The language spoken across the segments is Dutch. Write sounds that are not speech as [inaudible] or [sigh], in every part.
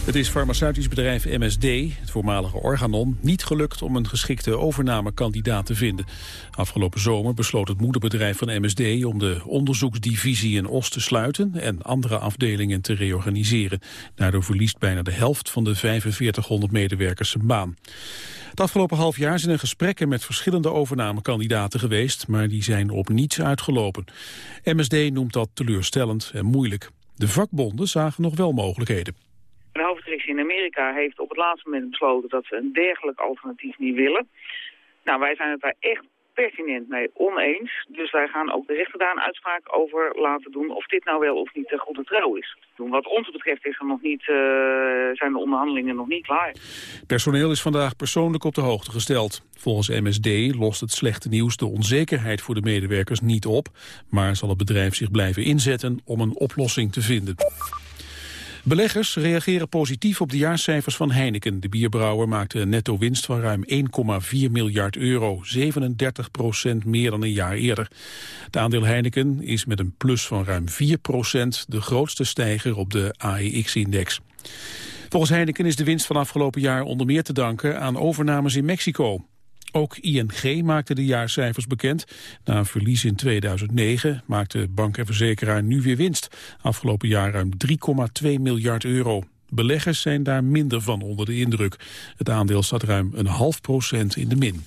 Het is farmaceutisch bedrijf MSD, het voormalige Organon, niet gelukt om een geschikte overnamekandidaat te vinden. Afgelopen zomer besloot het moederbedrijf van MSD om de onderzoeksdivisie in Oost te sluiten en andere afdelingen te reorganiseren. Daardoor verliest bijna de helft van de 4500 medewerkers zijn baan. Het afgelopen half jaar zijn er gesprekken met verschillende overnamekandidaten geweest, maar die zijn op niets uitgelopen. MSD noemt dat teleurstellend en moeilijk. De vakbonden zagen nog wel mogelijkheden. De in Amerika heeft op het laatste moment besloten dat ze een dergelijk alternatief niet willen. Nou, wij zijn het daar echt pertinent mee oneens. Dus wij gaan ook de rechter daar een uitspraak over laten doen of dit nou wel of niet een goede trouw is. Wat ons betreft is er nog niet, uh, zijn de onderhandelingen nog niet klaar. Personeel is vandaag persoonlijk op de hoogte gesteld. Volgens MSD lost het slechte nieuws de onzekerheid voor de medewerkers niet op, maar zal het bedrijf zich blijven inzetten om een oplossing te vinden. Beleggers reageren positief op de jaarcijfers van Heineken. De bierbrouwer maakte een netto winst van ruim 1,4 miljard euro, 37 procent meer dan een jaar eerder. Het aandeel Heineken is met een plus van ruim 4 procent de grootste stijger op de AEX-index. Volgens Heineken is de winst van afgelopen jaar onder meer te danken aan overnames in Mexico. Ook ING maakte de jaarcijfers bekend. Na een verlies in 2009 maakte bank en verzekeraar nu weer winst. Afgelopen jaar ruim 3,2 miljard euro. Beleggers zijn daar minder van onder de indruk. Het aandeel staat ruim een half procent in de min.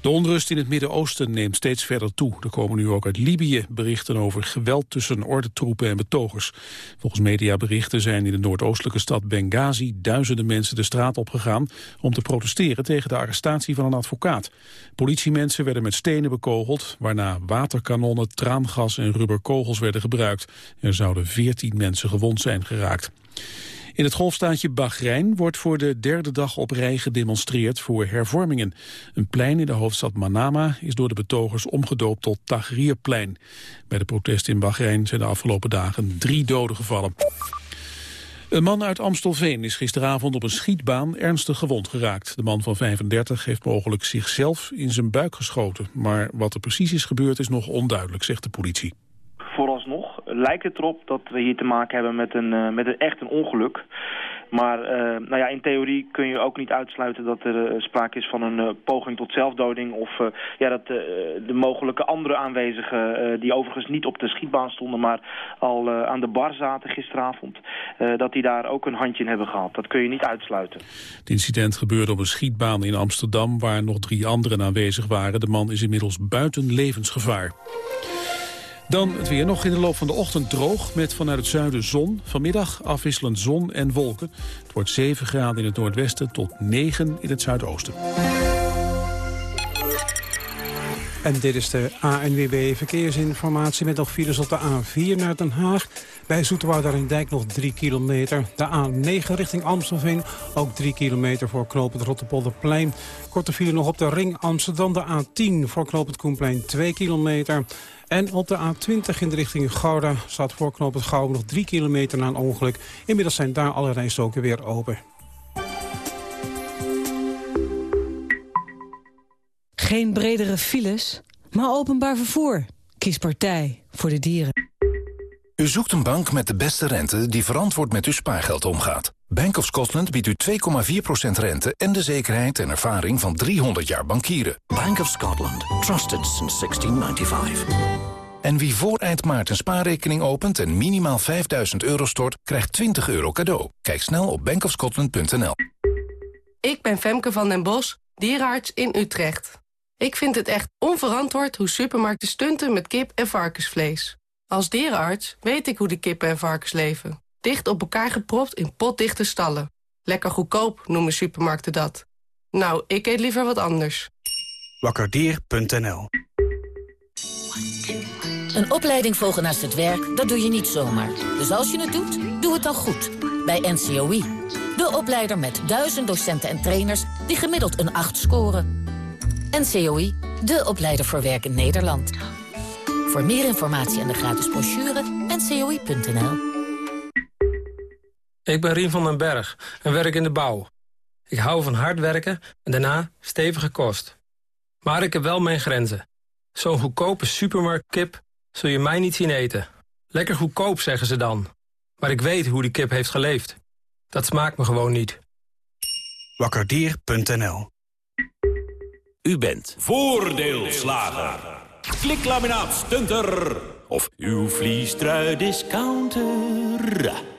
De onrust in het Midden-Oosten neemt steeds verder toe. Er komen nu ook uit Libië berichten over geweld tussen ordentroepen en betogers. Volgens mediaberichten zijn in de noordoostelijke stad Benghazi duizenden mensen de straat opgegaan om te protesteren tegen de arrestatie van een advocaat. Politiemensen werden met stenen bekogeld, waarna waterkanonnen, traangas en rubberkogels werden gebruikt. Er zouden veertien mensen gewond zijn geraakt. In het golfstaatje Bahrein wordt voor de derde dag op rij gedemonstreerd voor hervormingen. Een plein in de hoofdstad Manama is door de betogers omgedoopt tot Tahrirplein. Bij de protesten in Bahrein zijn de afgelopen dagen drie doden gevallen. Een man uit Amstelveen is gisteravond op een schietbaan ernstig gewond geraakt. De man van 35 heeft mogelijk zichzelf in zijn buik geschoten. Maar wat er precies is gebeurd is nog onduidelijk, zegt de politie lijkt het erop dat we hier te maken hebben met een, uh, met echt een ongeluk. Maar uh, nou ja, in theorie kun je ook niet uitsluiten dat er uh, sprake is van een poging tot zelfdoding. Of ja, dat de mogelijke andere aanwezigen, die overigens niet op de schietbaan stonden, maar al aan de bar zaten gisteravond, dat die daar ook een handje in hebben gehad. Dat kun je niet uitsluiten. Het incident gebeurde op een schietbaan in Amsterdam, waar nog drie anderen aanwezig waren. De man is inmiddels buiten levensgevaar. Dan het weer nog in de loop van de ochtend droog met vanuit het zuiden zon. Vanmiddag afwisselend zon en wolken. Het wordt 7 graden in het noordwesten tot 9 in het zuidoosten. En dit is de ANWB Verkeersinformatie met nog files op de A4 naar Den Haag. Bij Zoeterwouder Dijk nog 3 kilometer. De A9 richting Amstelveen, ook 3 kilometer voor knooppunt Rotterpolderplein. Korte file nog op de ring Amsterdam, de A10 voor knooppunt Koenplein 2 kilometer. En op de A20 in de richting Gouda staat voor knooppunt Gouda nog 3 kilometer na een ongeluk. Inmiddels zijn daar alle rijstoken weer open. Geen bredere files, maar openbaar vervoer. Kies partij voor de dieren. U zoekt een bank met de beste rente die verantwoord met uw spaargeld omgaat. Bank of Scotland biedt u 2,4% rente en de zekerheid en ervaring van 300 jaar bankieren. Bank of Scotland. Trusted since 1695. En wie voor eind maart een spaarrekening opent en minimaal 5000 euro stort, krijgt 20 euro cadeau. Kijk snel op bankofscotland.nl. Ik ben Femke van den Bos, dierenarts in Utrecht. Ik vind het echt onverantwoord hoe supermarkten stunten met kip en varkensvlees. Als dierenarts weet ik hoe de kippen en varkens leven. Dicht op elkaar gepropt in potdichte stallen. Lekker goedkoop noemen supermarkten dat. Nou, ik eet liever wat anders. Wakkerdier.nl Een opleiding volgen naast het werk, dat doe je niet zomaar. Dus als je het doet, doe het dan goed. Bij NCOI. De opleider met duizend docenten en trainers die gemiddeld een 8 scoren. NCOI, de opleider voor werk in Nederland. Voor meer informatie en de gratis brochure, ncoi.nl. Ik ben Rien van den Berg en werk in de bouw. Ik hou van hard werken en daarna stevige kost. Maar ik heb wel mijn grenzen. Zo'n goedkope supermarktkip zul je mij niet zien eten. Lekker goedkoop, zeggen ze dan. Maar ik weet hoe die kip heeft geleefd. Dat smaakt me gewoon niet. Wakkerdier.nl U bent voordeelslager. Kliklaminaat stunter. Of uw vliestrui discounter.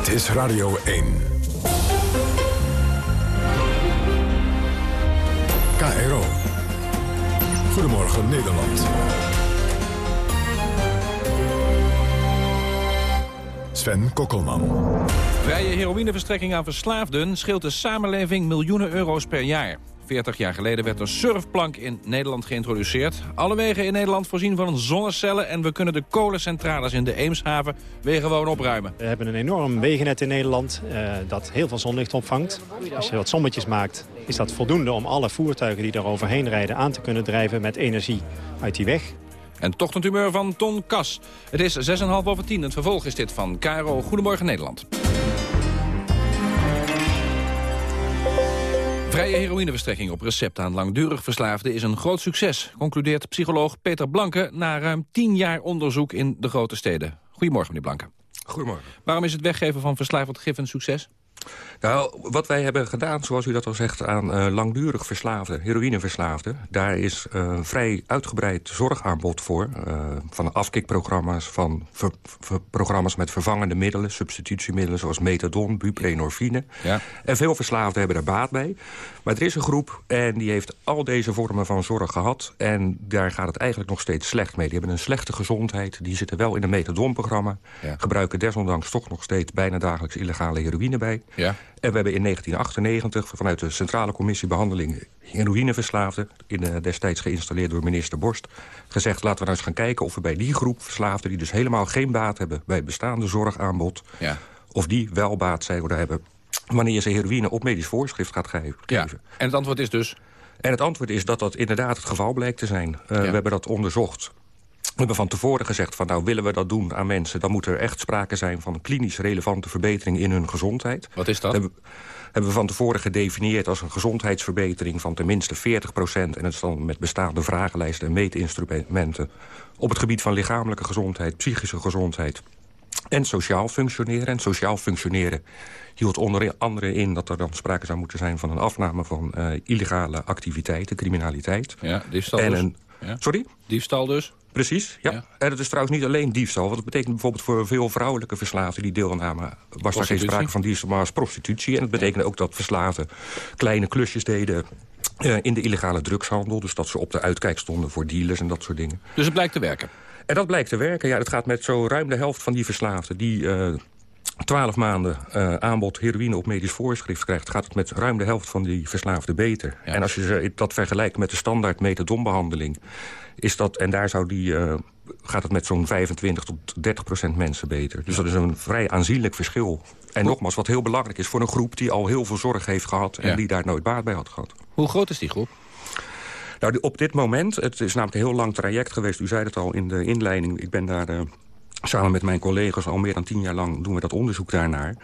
Dit is Radio 1. KRO. Goedemorgen Nederland. Sven Kokkelman. Vrije heroïneverstrekking aan verslaafden scheelt de samenleving miljoenen euro's per jaar. 40 jaar geleden werd de surfplank in Nederland geïntroduceerd. Alle wegen in Nederland voorzien van zonnecellen... en we kunnen de kolencentrales in de Eemshaven weer gewoon opruimen. We hebben een enorm wegennet in Nederland uh, dat heel veel zonlicht opvangt. Als je wat sommetjes maakt, is dat voldoende om alle voertuigen die er overheen rijden... aan te kunnen drijven met energie uit die weg. En toch een tumeur van Ton Kas. Het is 6,5 over 10. Het vervolg is dit van Caro Goedemorgen Nederland. Vrije heroïneverstrekking op recept aan langdurig verslaafden is een groot succes, concludeert psycholoog Peter Blanke na ruim 10 jaar onderzoek in de grote steden. Goedemorgen, meneer Blanke. Goedemorgen. Waarom is het weggeven van verslavend gif een succes? Nou, wat wij hebben gedaan, zoals u dat al zegt, aan uh, langdurig verslaafden, heroïneverslaafden... daar is uh, een vrij uitgebreid zorgaanbod voor. Uh, van afkikprogramma's, van ver, ver, programma's met vervangende middelen... substitutiemiddelen zoals methadon, buprenorfine. Ja. En veel verslaafden hebben er baat bij. Maar er is een groep en die heeft al deze vormen van zorg gehad... en daar gaat het eigenlijk nog steeds slecht mee. Die hebben een slechte gezondheid, die zitten wel in een methadonprogramma... Ja. gebruiken desondanks toch nog steeds bijna dagelijks illegale heroïne bij... Ja. En we hebben in 1998 vanuit de Centrale Commissie Behandeling Heroïneverslaafden... In, uh, destijds geïnstalleerd door minister Borst... gezegd laten we nou eens gaan kijken of we bij die groep verslaafden... die dus helemaal geen baat hebben bij het bestaande zorgaanbod... Ja. of die wel baat zouden hebben wanneer ze heroïne op medisch voorschrift gaat geven. Ja. En het antwoord is dus? En het antwoord is dat dat inderdaad het geval blijkt te zijn. Uh, ja. We hebben dat onderzocht. We hebben van tevoren gezegd van nou willen we dat doen aan mensen... dan moet er echt sprake zijn van klinisch relevante verbetering in hun gezondheid. Wat is dat? Hebben, hebben we van tevoren gedefinieerd als een gezondheidsverbetering van tenminste 40 procent. En dat is dan met bestaande vragenlijsten en meetinstrumenten. Op het gebied van lichamelijke gezondheid, psychische gezondheid en sociaal functioneren. En sociaal functioneren hield onder andere in dat er dan sprake zou moeten zijn... van een afname van uh, illegale activiteiten, criminaliteit. Ja, diefstal en dus. een, ja. Sorry? Diefstal dus? Precies, ja. Ja. En het is trouwens niet alleen diefstal. Want dat betekent bijvoorbeeld voor veel vrouwelijke verslaafden... die deelnamen, was daar geen sprake van diefstal, maar als prostitutie. En dat betekende ook dat verslaafden kleine klusjes deden... eh, in de illegale drugshandel. Dus dat ze op de uitkijk stonden voor dealers en dat soort dingen. Dus het blijkt te werken? En dat blijkt te werken. Ja, het gaat met zo ruim de helft van die verslaafden... die eh, 12 maanden uh, aanbod heroïne op medisch voorschrift krijgt... gaat het met ruim de helft van die verslaafden beter. Ja. En als je ze- dat vergelijkt met de standaard methadonbehandeling... Is dat, en daar zou die, uh, gaat het met zo'n 25 tot 30 procent mensen beter. Dus dat is een vrij aanzienlijk verschil. En nogmaals, wat heel belangrijk is voor een groep... die al heel veel zorg heeft gehad en Ja. die daar nooit baat bij had gehad. Hoe groot is die groep? Nou, op dit moment, het is namelijk een heel lang traject geweest. U zei het al in de inleiding. Ik ben daar eh, samen met mijn collega's al meer dan tien jaar lang... doen we dat onderzoek daarnaar.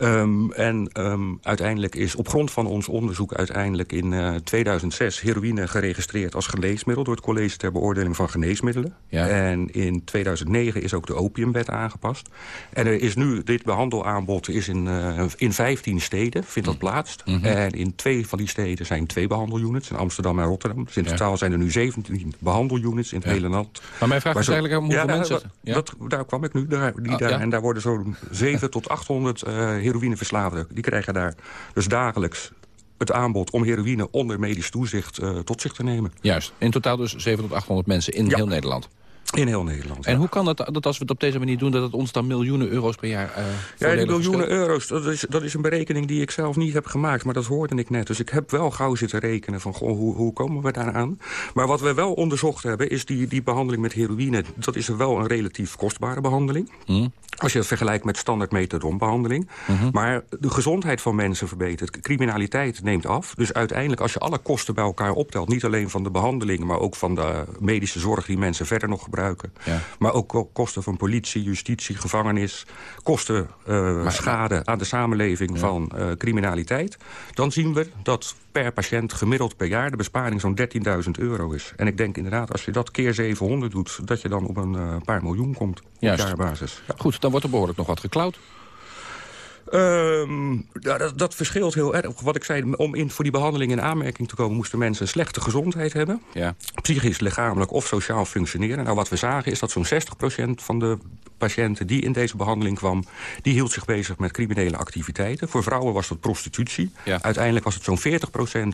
Ehm, en ehm, uiteindelijk is op grond van ons onderzoek... uiteindelijk in eh, 2006 heroïne geregistreerd als geneesmiddel... door het College ter Beoordeling van Geneesmiddelen. Ja. En in 2009 is ook de opiumwet aangepast. En er is nu, dit behandelaanbod is in, eh, in 15 steden, vindt dat plaats. Mhm. En in twee van die steden zijn twee behandelunits, in Amsterdam en Rotterdam. Dus in Ja. totaal zijn er nu 17 behandelunits in het Ja. hele land. Maar mijn vraag is zo- eigenlijk om hoeveel Ja, mensen... Dat, daar kwam ik nu. Daar, die Ah, daar. En daar worden zo'n [laughs] 7 tot 800 eh heroïneverslaafden. Die krijgen daar dus dagelijks het aanbod om heroïne onder medisch toezicht eh, tot zich te nemen. Juist. In totaal dus 700 tot 800 mensen in Ja. heel Nederland. In heel Nederland. En hoe kan dat, dat als we het op deze manier doen... dat het ons dan miljoenen euro's per jaar uh, Ja, die miljoenen euro's, dat is, dat is een berekening die ik zelf niet heb gemaakt. Maar dat hoorde ik net. Dus ik heb wel gauw zitten rekenen van goh, hoe, hoe komen we daaraan. Maar wat we wel onderzocht hebben is die, die behandeling met heroïne. Dat is wel een relatief kostbare behandeling. Mm. Als je dat vergelijkt met standaard methadonbehandeling. Mm -hmm. Maar de gezondheid van mensen verbetert. Criminaliteit neemt af. Dus uiteindelijk als je alle kosten bij elkaar optelt... niet alleen van de behandeling, maar ook van de medische zorg... die mensen verder nog gebruiken. Ja. Maar ook kosten van politie, justitie, gevangenis. Kosten uh, maar, schade aan de samenleving ja. van uh, criminaliteit. Dan zien we dat per patiënt gemiddeld per jaar de besparing zo'n 13.000 euro is. En ik denk inderdaad, als je dat keer 700 doet... dat je dan op een uh, paar miljoen komt op Juist. jaarbasis. Ja. Goed, dan wordt er behoorlijk nog wat geklauwd. Um, ja, dat, dat, verschilt heel erg. Wat ik zei, om in, voor die behandeling in aanmerking te komen... moesten mensen een slechte gezondheid hebben. Ja. Psychisch, lichamelijk of sociaal functioneren. Nou, wat we zagen is dat zo'n 60% van de patiënten die in deze behandeling kwam... die hield zich bezig met criminele activiteiten. Voor vrouwen was dat prostitutie. Ja. Uiteindelijk was het zo'n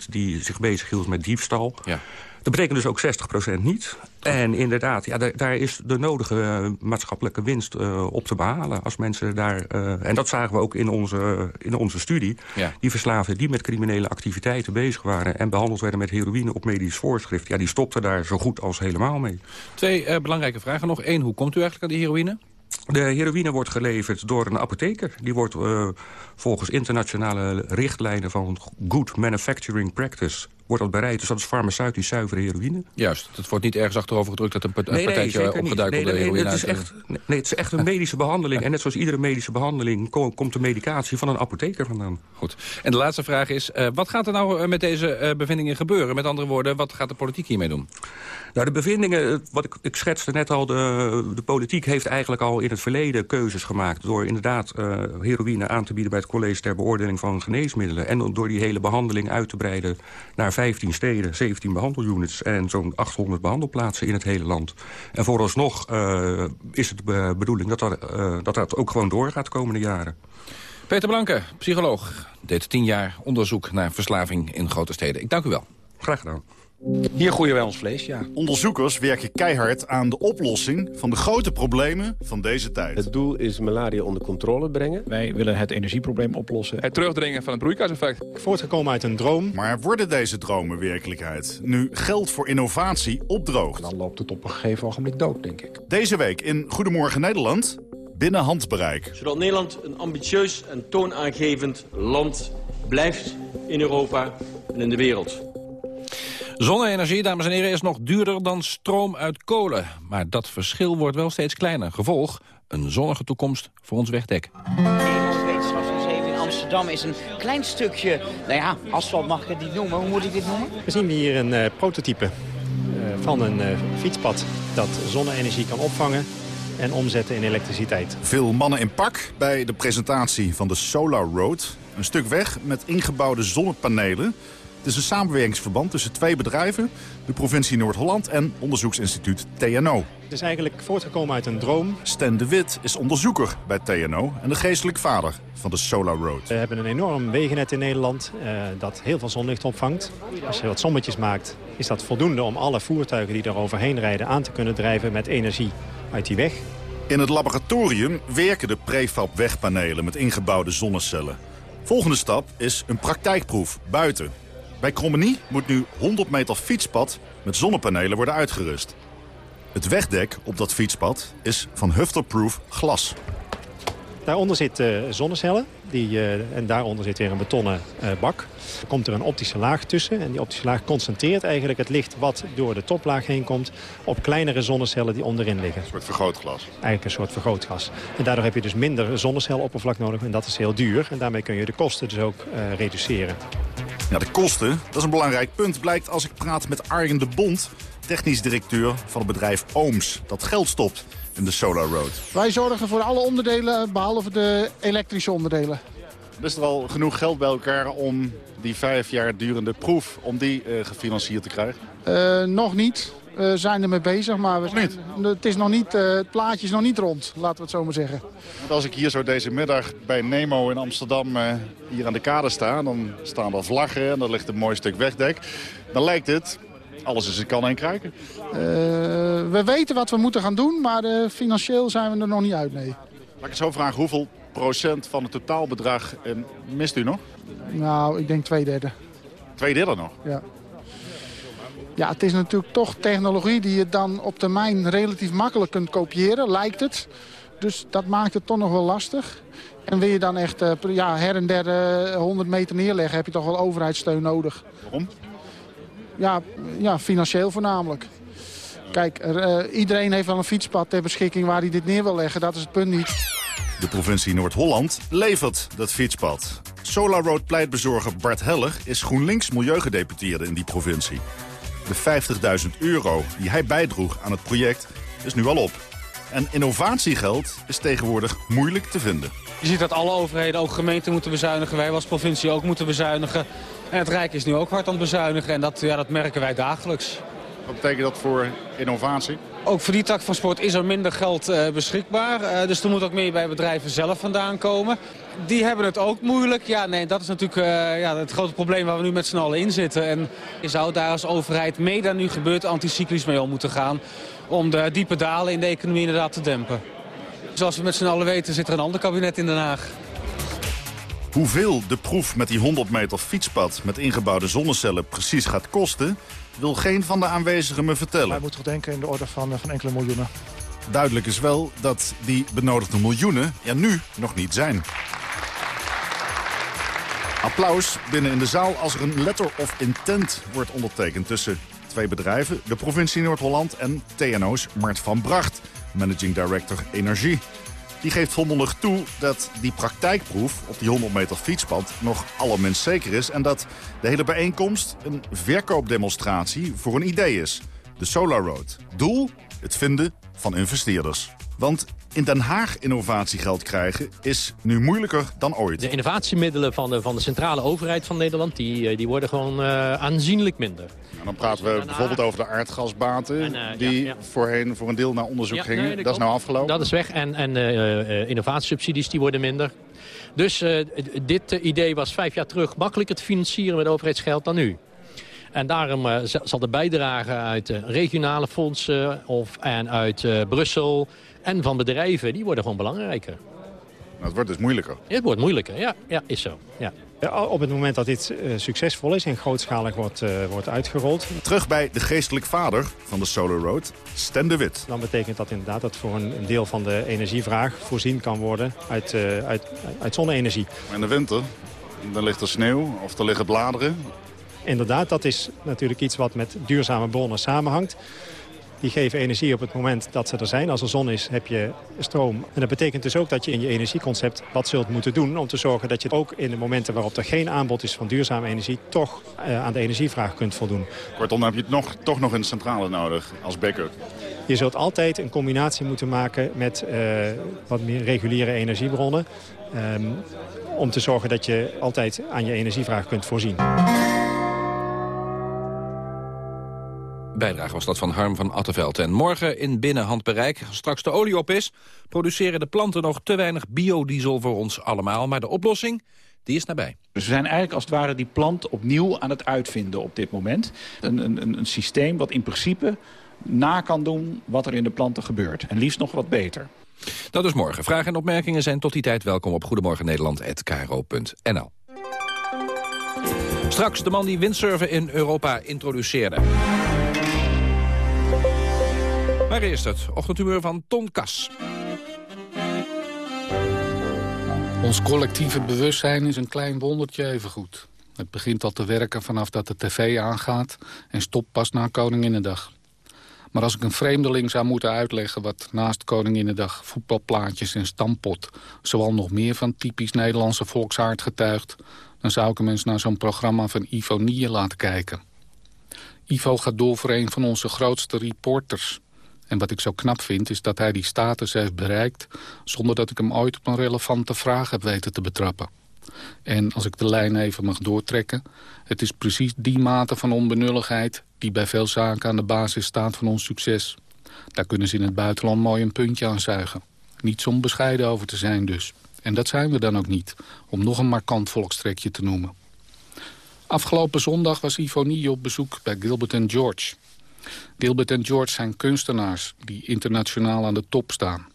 40% die zich bezig hield met diefstal. Ja. Dat betekent dus ook 60% niet. En inderdaad, ja, daar, is de nodige uh, maatschappelijke winst uh, op te behalen. Als mensen daar, uh, en dat zagen we ook in onze, in onze studie. Ja. Die verslaafden die met criminele activiteiten bezig waren... en behandeld werden met heroïne op medisch voorschrift... Ja, die stopten daar zo goed als helemaal mee. Twee belangrijke vragen nog. Eén, hoe komt u eigenlijk aan die heroïne? De heroïne wordt geleverd door een apotheker. Die wordt uh, volgens internationale richtlijnen van Good Manufacturing Practice wordt dat bereid. Dus dat is farmaceutisch zuivere heroïne. Juist, het wordt niet ergens achterover gedrukt... dat een, nee, partijtje nee, opgeduikelde nee, nee, heroïne het is echt, nee, het is echt een medische behandeling. En net zoals iedere medische behandeling... Kom, komt de medicatie van een apotheker vandaan. Goed. En de laatste vraag is... Uh, wat gaat er nou met deze uh, bevindingen gebeuren? Met andere woorden, wat gaat de politiek hiermee doen? Nou, de bevindingen, wat ik, ik schetste net al... De, de politiek heeft eigenlijk al in het verleden keuzes gemaakt... door inderdaad uh, heroïne aan te bieden bij het College ter Beoordeling van Geneesmiddelen... en door die hele behandeling uit te breiden naar 15 steden, 17 behandelunits... en zo'n 800 behandelplaatsen in het hele land. En vooralsnog uh, is het de bedoeling dat dat, uh, dat dat ook gewoon doorgaat de komende jaren. Peter Blanke, psycholoog, deed tien jaar onderzoek naar verslaving in grote steden. Ik dank u wel. Graag gedaan. Hier groeien wij ons vlees, ja. Onderzoekers werken keihard aan de oplossing van de grote problemen van deze tijd. Het doel is malaria onder controle brengen. Wij willen het energieprobleem oplossen. Het terugdringen van het broeikaseffect. Voortgekomen uit een droom. Maar worden deze dromen werkelijkheid? Nu geld voor innovatie opdroogt. Dan loopt het op een gegeven ogenblik dood, denk ik. Deze week in Goedemorgen Nederland, binnen handbereik. Zodat Nederland een ambitieus en toonaangevend land blijft in Europa en in de wereld. Zonne-energie, dames en heren, is nog duurder dan stroom uit kolen. Maar dat verschil wordt wel steeds kleiner. Gevolg, een zonnige toekomst voor ons wegdek. Nederlands Wetenschapsmuseum in Amsterdam is een klein stukje... nou ja, asfalt mag ik het niet noemen. Hoe moet ik dit noemen? We zien hier een uh, prototype uh, van een uh, fietspad dat zonne-energie kan opvangen en omzetten in elektriciteit. Veel mannen in pak bij de presentatie van de Solar Road. Een stuk weg met ingebouwde zonnepanelen... Het is een samenwerkingsverband tussen twee bedrijven, de provincie Noord-Holland en onderzoeksinstituut TNO. Het is eigenlijk voortgekomen uit een droom. Stan de Wit is onderzoeker bij TNO en de geestelijk vader van de Solar Road. We hebben een enorm wegennet in Nederland uh, dat heel veel zonlicht opvangt. Als je wat sommetjes maakt, is dat voldoende om alle voertuigen die er overheen rijden aan te kunnen drijven met energie uit die weg. In het laboratorium werken de prefab wegpanelen met ingebouwde zonnecellen. Volgende stap is een praktijkproef buiten. Bij Krommenie moet nu 100 meter fietspad met zonnepanelen worden uitgerust. Het wegdek op dat fietspad is van Hufterproof glas. Daaronder zitten uh, zonnecellen die, uh, en daaronder zit weer een betonnen uh, bak. Er komt er een optische laag tussen en die optische laag concentreert eigenlijk het licht wat door de toplaag heen komt op kleinere zonnecellen die onderin liggen. Een soort vergrootglas. Eigenlijk een soort vergrootglas. En daardoor heb je dus minder zonneceloppervlak nodig en dat is heel duur. En daarmee kun je de kosten dus ook reduceren. Ja, de kosten, dat is een belangrijk punt, blijkt als ik praat met Arjen de Bond, technisch directeur van het bedrijf Ooms, dat geld stopt in de Solar Road. Wij zorgen voor alle onderdelen, behalve de elektrische onderdelen. Is er al genoeg geld bij elkaar om die vijf jaar durende proef, om die uh, gefinancierd te krijgen? Uh, nog niet. We zijn er mee bezig, maar we zijn, het, is nog niet, uh, het plaatje is nog niet rond, laten we het zo maar zeggen. Want als ik hier zo deze middag bij Nemo in Amsterdam uh, hier aan de kade sta... dan staan er vlaggen en er ligt een mooi stuk wegdek. Dan lijkt het, alles is een kan en kruiken. Uh, we weten wat we moeten gaan doen, maar uh, financieel zijn we er nog niet uit, nee. Laat ik het zo vragen, hoeveel procent van het totaalbedrag uh, mist u nog? Nou, ik denk twee derde. Twee derde nog? Ja. Ja, het is natuurlijk toch technologie die je dan op termijn relatief makkelijk kunt kopiëren, lijkt het. Dus dat maakt het toch nog wel lastig. En wil je dan echt uh, ja, her en der uh, 100 meter neerleggen, heb je toch wel overheidssteun nodig. Waarom? Ja, ja financieel voornamelijk. Kijk, er, uh, iedereen heeft wel een fietspad ter beschikking waar hij dit neer wil leggen. Dat is het punt niet. De provincie Noord-Holland levert dat fietspad. Solar Road pleitbezorger Bart Heller is GroenLinks milieugedeputeerde in die provincie. De 50.000 euro die hij bijdroeg aan het project is nu al op. En innovatiegeld is tegenwoordig moeilijk te vinden. Je ziet dat alle overheden, ook gemeenten moeten bezuinigen. Wij als provincie ook moeten bezuinigen. En het Rijk is nu ook hard aan het bezuinigen. En dat, ja, dat merken wij dagelijks. Wat betekent dat voor innovatie? Ook voor die tak van sport is er minder geld uh, beschikbaar. Uh, dus er moet ook meer bij bedrijven zelf vandaan komen. Die hebben het ook moeilijk. Ja, nee, dat is natuurlijk uh, ja, het grote probleem waar we nu met z'n allen in zitten. En je zou daar als overheid mee dan nu gebeurt anticyclisch mee om moeten gaan. Om de diepe dalen in de economie inderdaad te dempen. Zoals we met z'n allen weten zit er een ander kabinet in Den Haag. Hoeveel de proef met die 100 meter fietspad met ingebouwde zonnecellen precies gaat kosten... wil geen van de aanwezigen me vertellen. Wij moeten denken in de orde van, van enkele miljoenen. Duidelijk is wel dat die benodigde miljoenen er nu nog niet zijn. Applaus binnen in de zaal als er een letter of intent wordt ondertekend... tussen twee bedrijven, de provincie Noord-Holland en TNO's Mart van Bracht... managing director Energie. Die geeft volmondig toe dat die praktijkproef op die 100 meter fietspad nog allerminst zeker is... en dat de hele bijeenkomst een verkoopdemonstratie voor een idee is. De Solar Road. Doel? Het vinden van investeerders. Want in Den Haag innovatiegeld krijgen is nu moeilijker dan ooit. De innovatiemiddelen van de, van de centrale overheid van Nederland... die, die worden gewoon uh, aanzienlijk minder. Nou, dan praten we bijvoorbeeld over de aardgasbaten... En, uh, die ja, ja. voorheen voor een deel naar onderzoek ja, gingen. Nee, dat, dat is nou afgelopen? Dat is weg. En, en uh, innovatiesubsidies die worden minder. Dus dit idee was vijf jaar terug makkelijker te financieren met overheidsgeld dan nu. En daarom uh, zal de bijdrage uit uh, regionale fondsen of, en uit uh, Brussel en van bedrijven, die worden gewoon belangrijker. Nou, het wordt dus moeilijker. Het wordt moeilijker, ja, ja is zo. Ja. Op het moment dat dit uh, succesvol is en grootschalig wordt, uh, wordt uitgerold. Terug bij de geestelijk vader van de Solar Road, Sten de Wit. Dan betekent dat inderdaad dat voor een, een deel van de energievraag voorzien kan worden uit, uh, uit, uit zonne-energie. In de winter, dan ligt er sneeuw of er liggen bladeren. Inderdaad, dat is natuurlijk iets wat met duurzame bronnen samenhangt. Die geven energie op het moment dat ze er zijn. Als er zon is, heb je stroom. En dat betekent dus ook dat je in je energieconcept wat zult moeten doen... om te zorgen dat je ook in de momenten waarop er geen aanbod is van duurzame energie... toch uh, aan de energievraag kunt voldoen. Kortom, dan heb je het nog, toch nog een centrale nodig als backup. Je zult altijd een combinatie moeten maken met uh, wat meer reguliere energiebronnen... Um, om te zorgen dat je altijd aan je energievraag kunt voorzien. Bijdrage was dat van Harm van Attenveld. En morgen in binnenhandbereik, straks de olie op is... produceren de planten nog te weinig biodiesel voor ons allemaal. Maar de oplossing, die is nabij. Dus we zijn eigenlijk als het ware die plant opnieuw aan het uitvinden op dit moment. Een, een, een systeem wat in principe na kan doen wat er in de planten gebeurt. En liefst nog wat beter. Dat is morgen. Vragen en opmerkingen zijn tot die tijd welkom op goedemorgennederland.nl. Straks de man die windsurfen in Europa introduceerde. Maar eerst het ochtendhumeur van Ton Kas. Ons collectieve bewustzijn is een klein wondertje evengoed. Het begint al te werken vanaf dat de tv aangaat... en stopt pas na Koninginnedag. Maar als ik een vreemdeling zou moeten uitleggen... wat naast Koninginnedag voetbalplaatjes en stampot... zoal nog meer van typisch Nederlandse volksaard getuigt... dan zou ik hem eens naar zo'n programma van Ivo Nier laten kijken. Ivo gaat door voor een van onze grootste reporters... En wat ik zo knap vind, is dat hij die status heeft bereikt... zonder dat ik hem ooit op een relevante vraag heb weten te betrappen. En als ik de lijn even mag doortrekken... het is precies die mate van onbenulligheid... die bij veel zaken aan de basis staat van ons succes. Daar kunnen ze in het buitenland mooi een puntje aan zuigen. Niet om bescheiden over te zijn dus. En dat zijn we dan ook niet, om nog een markant volkstrekje te noemen. Afgelopen zondag was Ivonie op bezoek bij Gilbert en George... Gilbert en George zijn kunstenaars die internationaal aan de top staan.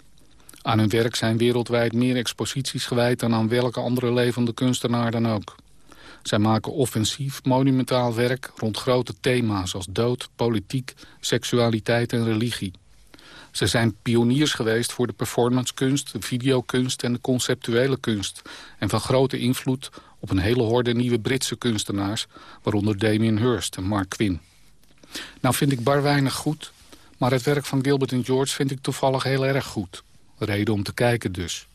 Aan hun werk zijn wereldwijd meer exposities gewijd... dan aan welke andere levende kunstenaar dan ook. Zij maken offensief, monumentaal werk rond grote thema's... als dood, politiek, seksualiteit en religie. Ze zijn pioniers geweest voor de performancekunst, de videokunst en de conceptuele kunst. En van grote invloed op een hele horde nieuwe Britse kunstenaars... waaronder Damien Hirst en Mark Quinn. Nou vind ik bar weinig goed, maar het werk van Gilbert en George vind ik toevallig heel erg goed. Reden om te kijken dus.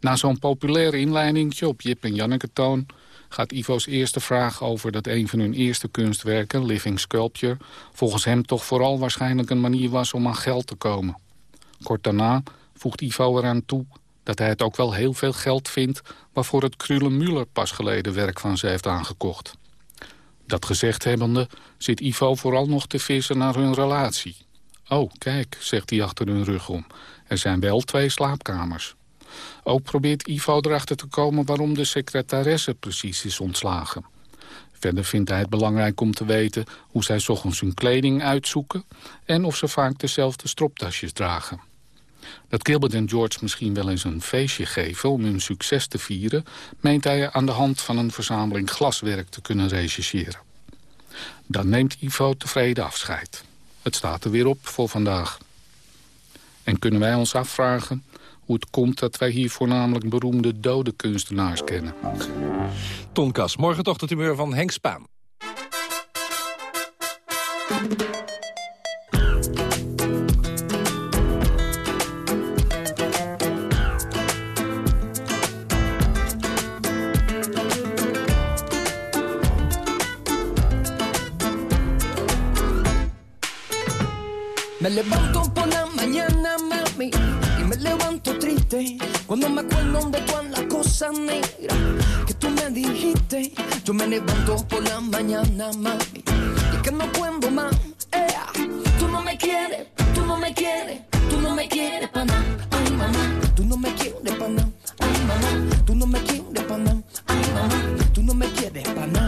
Na zo'n populaire inleidingje op Jip en Janneke toon... gaat Ivo's eerste vraag over dat een van hun eerste kunstwerken, Living Sculpture... volgens hem toch vooral waarschijnlijk een manier was om aan geld te komen. Kort daarna voegt Ivo eraan toe dat hij het ook wel heel veel geld vindt... waarvoor het Krule-Müller pas geleden werk van ze heeft aangekocht. Dat gezegd hebbende zit Ivo vooral nog te vissen naar hun relatie. Oh, kijk, zegt hij achter hun rug om. Er zijn wel twee slaapkamers. Ook probeert Ivo erachter te komen waarom de secretaresse precies is ontslagen. Verder vindt hij het belangrijk om te weten hoe zij ochtends hun kleding uitzoeken... en of ze vaak dezelfde stroptasjes dragen. Dat Gilbert en George misschien wel eens een feestje geven om hun succes te vieren... meent hij aan de hand van een verzameling glaswerk te kunnen rechercheren. Dan neemt Ivo tevreden afscheid. Het staat er weer op voor vandaag. En kunnen wij ons afvragen hoe het komt dat wij hier voornamelijk beroemde dode kunstenaars kennen. Tonkas, morgen toch het humeur van Henk Spaan. Levanto por la mañana, mami, y me levanto triste cuando me acuerdo de todas las cosas negras que tú me dijiste. Yo me levanto por la mañana, mami, y que no puedo más. Ea, tú no me quieres, tú no me quieres, tú no me quieres nada. Ay, mamá, tú no me quieres nada. Ay, mamá, tú no me quieres nada. Ay, mamá, tú no me quieres nada.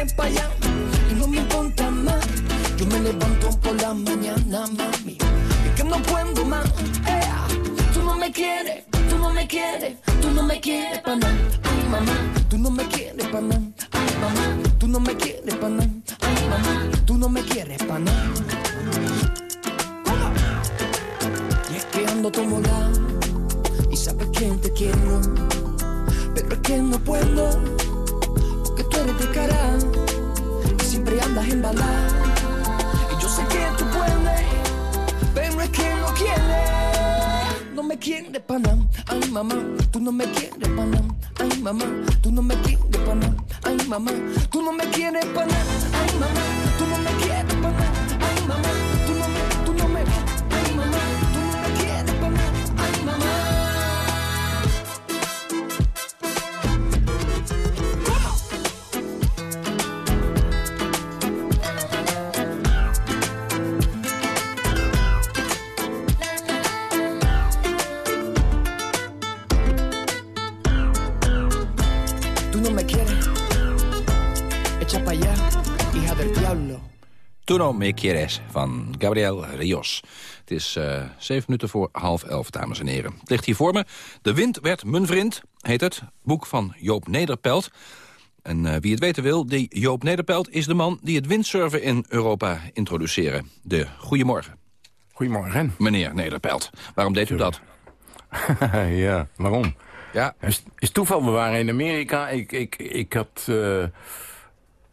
Mujeres pa' allá, y no me importa más. Yo me levanto por la mañana, mami, y que no puedo más. Ea, tú no me quieres, tú no me quieres, tú no me quieres pa' nada. No me quieres van Gabriel Rios. Het is eh, zeven minuten voor half elf, dames en heren. Het ligt hier voor me. De wind werd mijn vriend, heet het. Boek van Joop Nederpelt. En eh, wie het weten wil, die Joop Nederpelt is de man... die het windsurfen in Europa introduceren. De Goedemorgen. Goedemorgen. Meneer Nederpelt. Waarom deed u dat? [laughs] ja, waarom? Ja. Is, is toeval, we waren in Amerika. Ik, ik, ik had eh,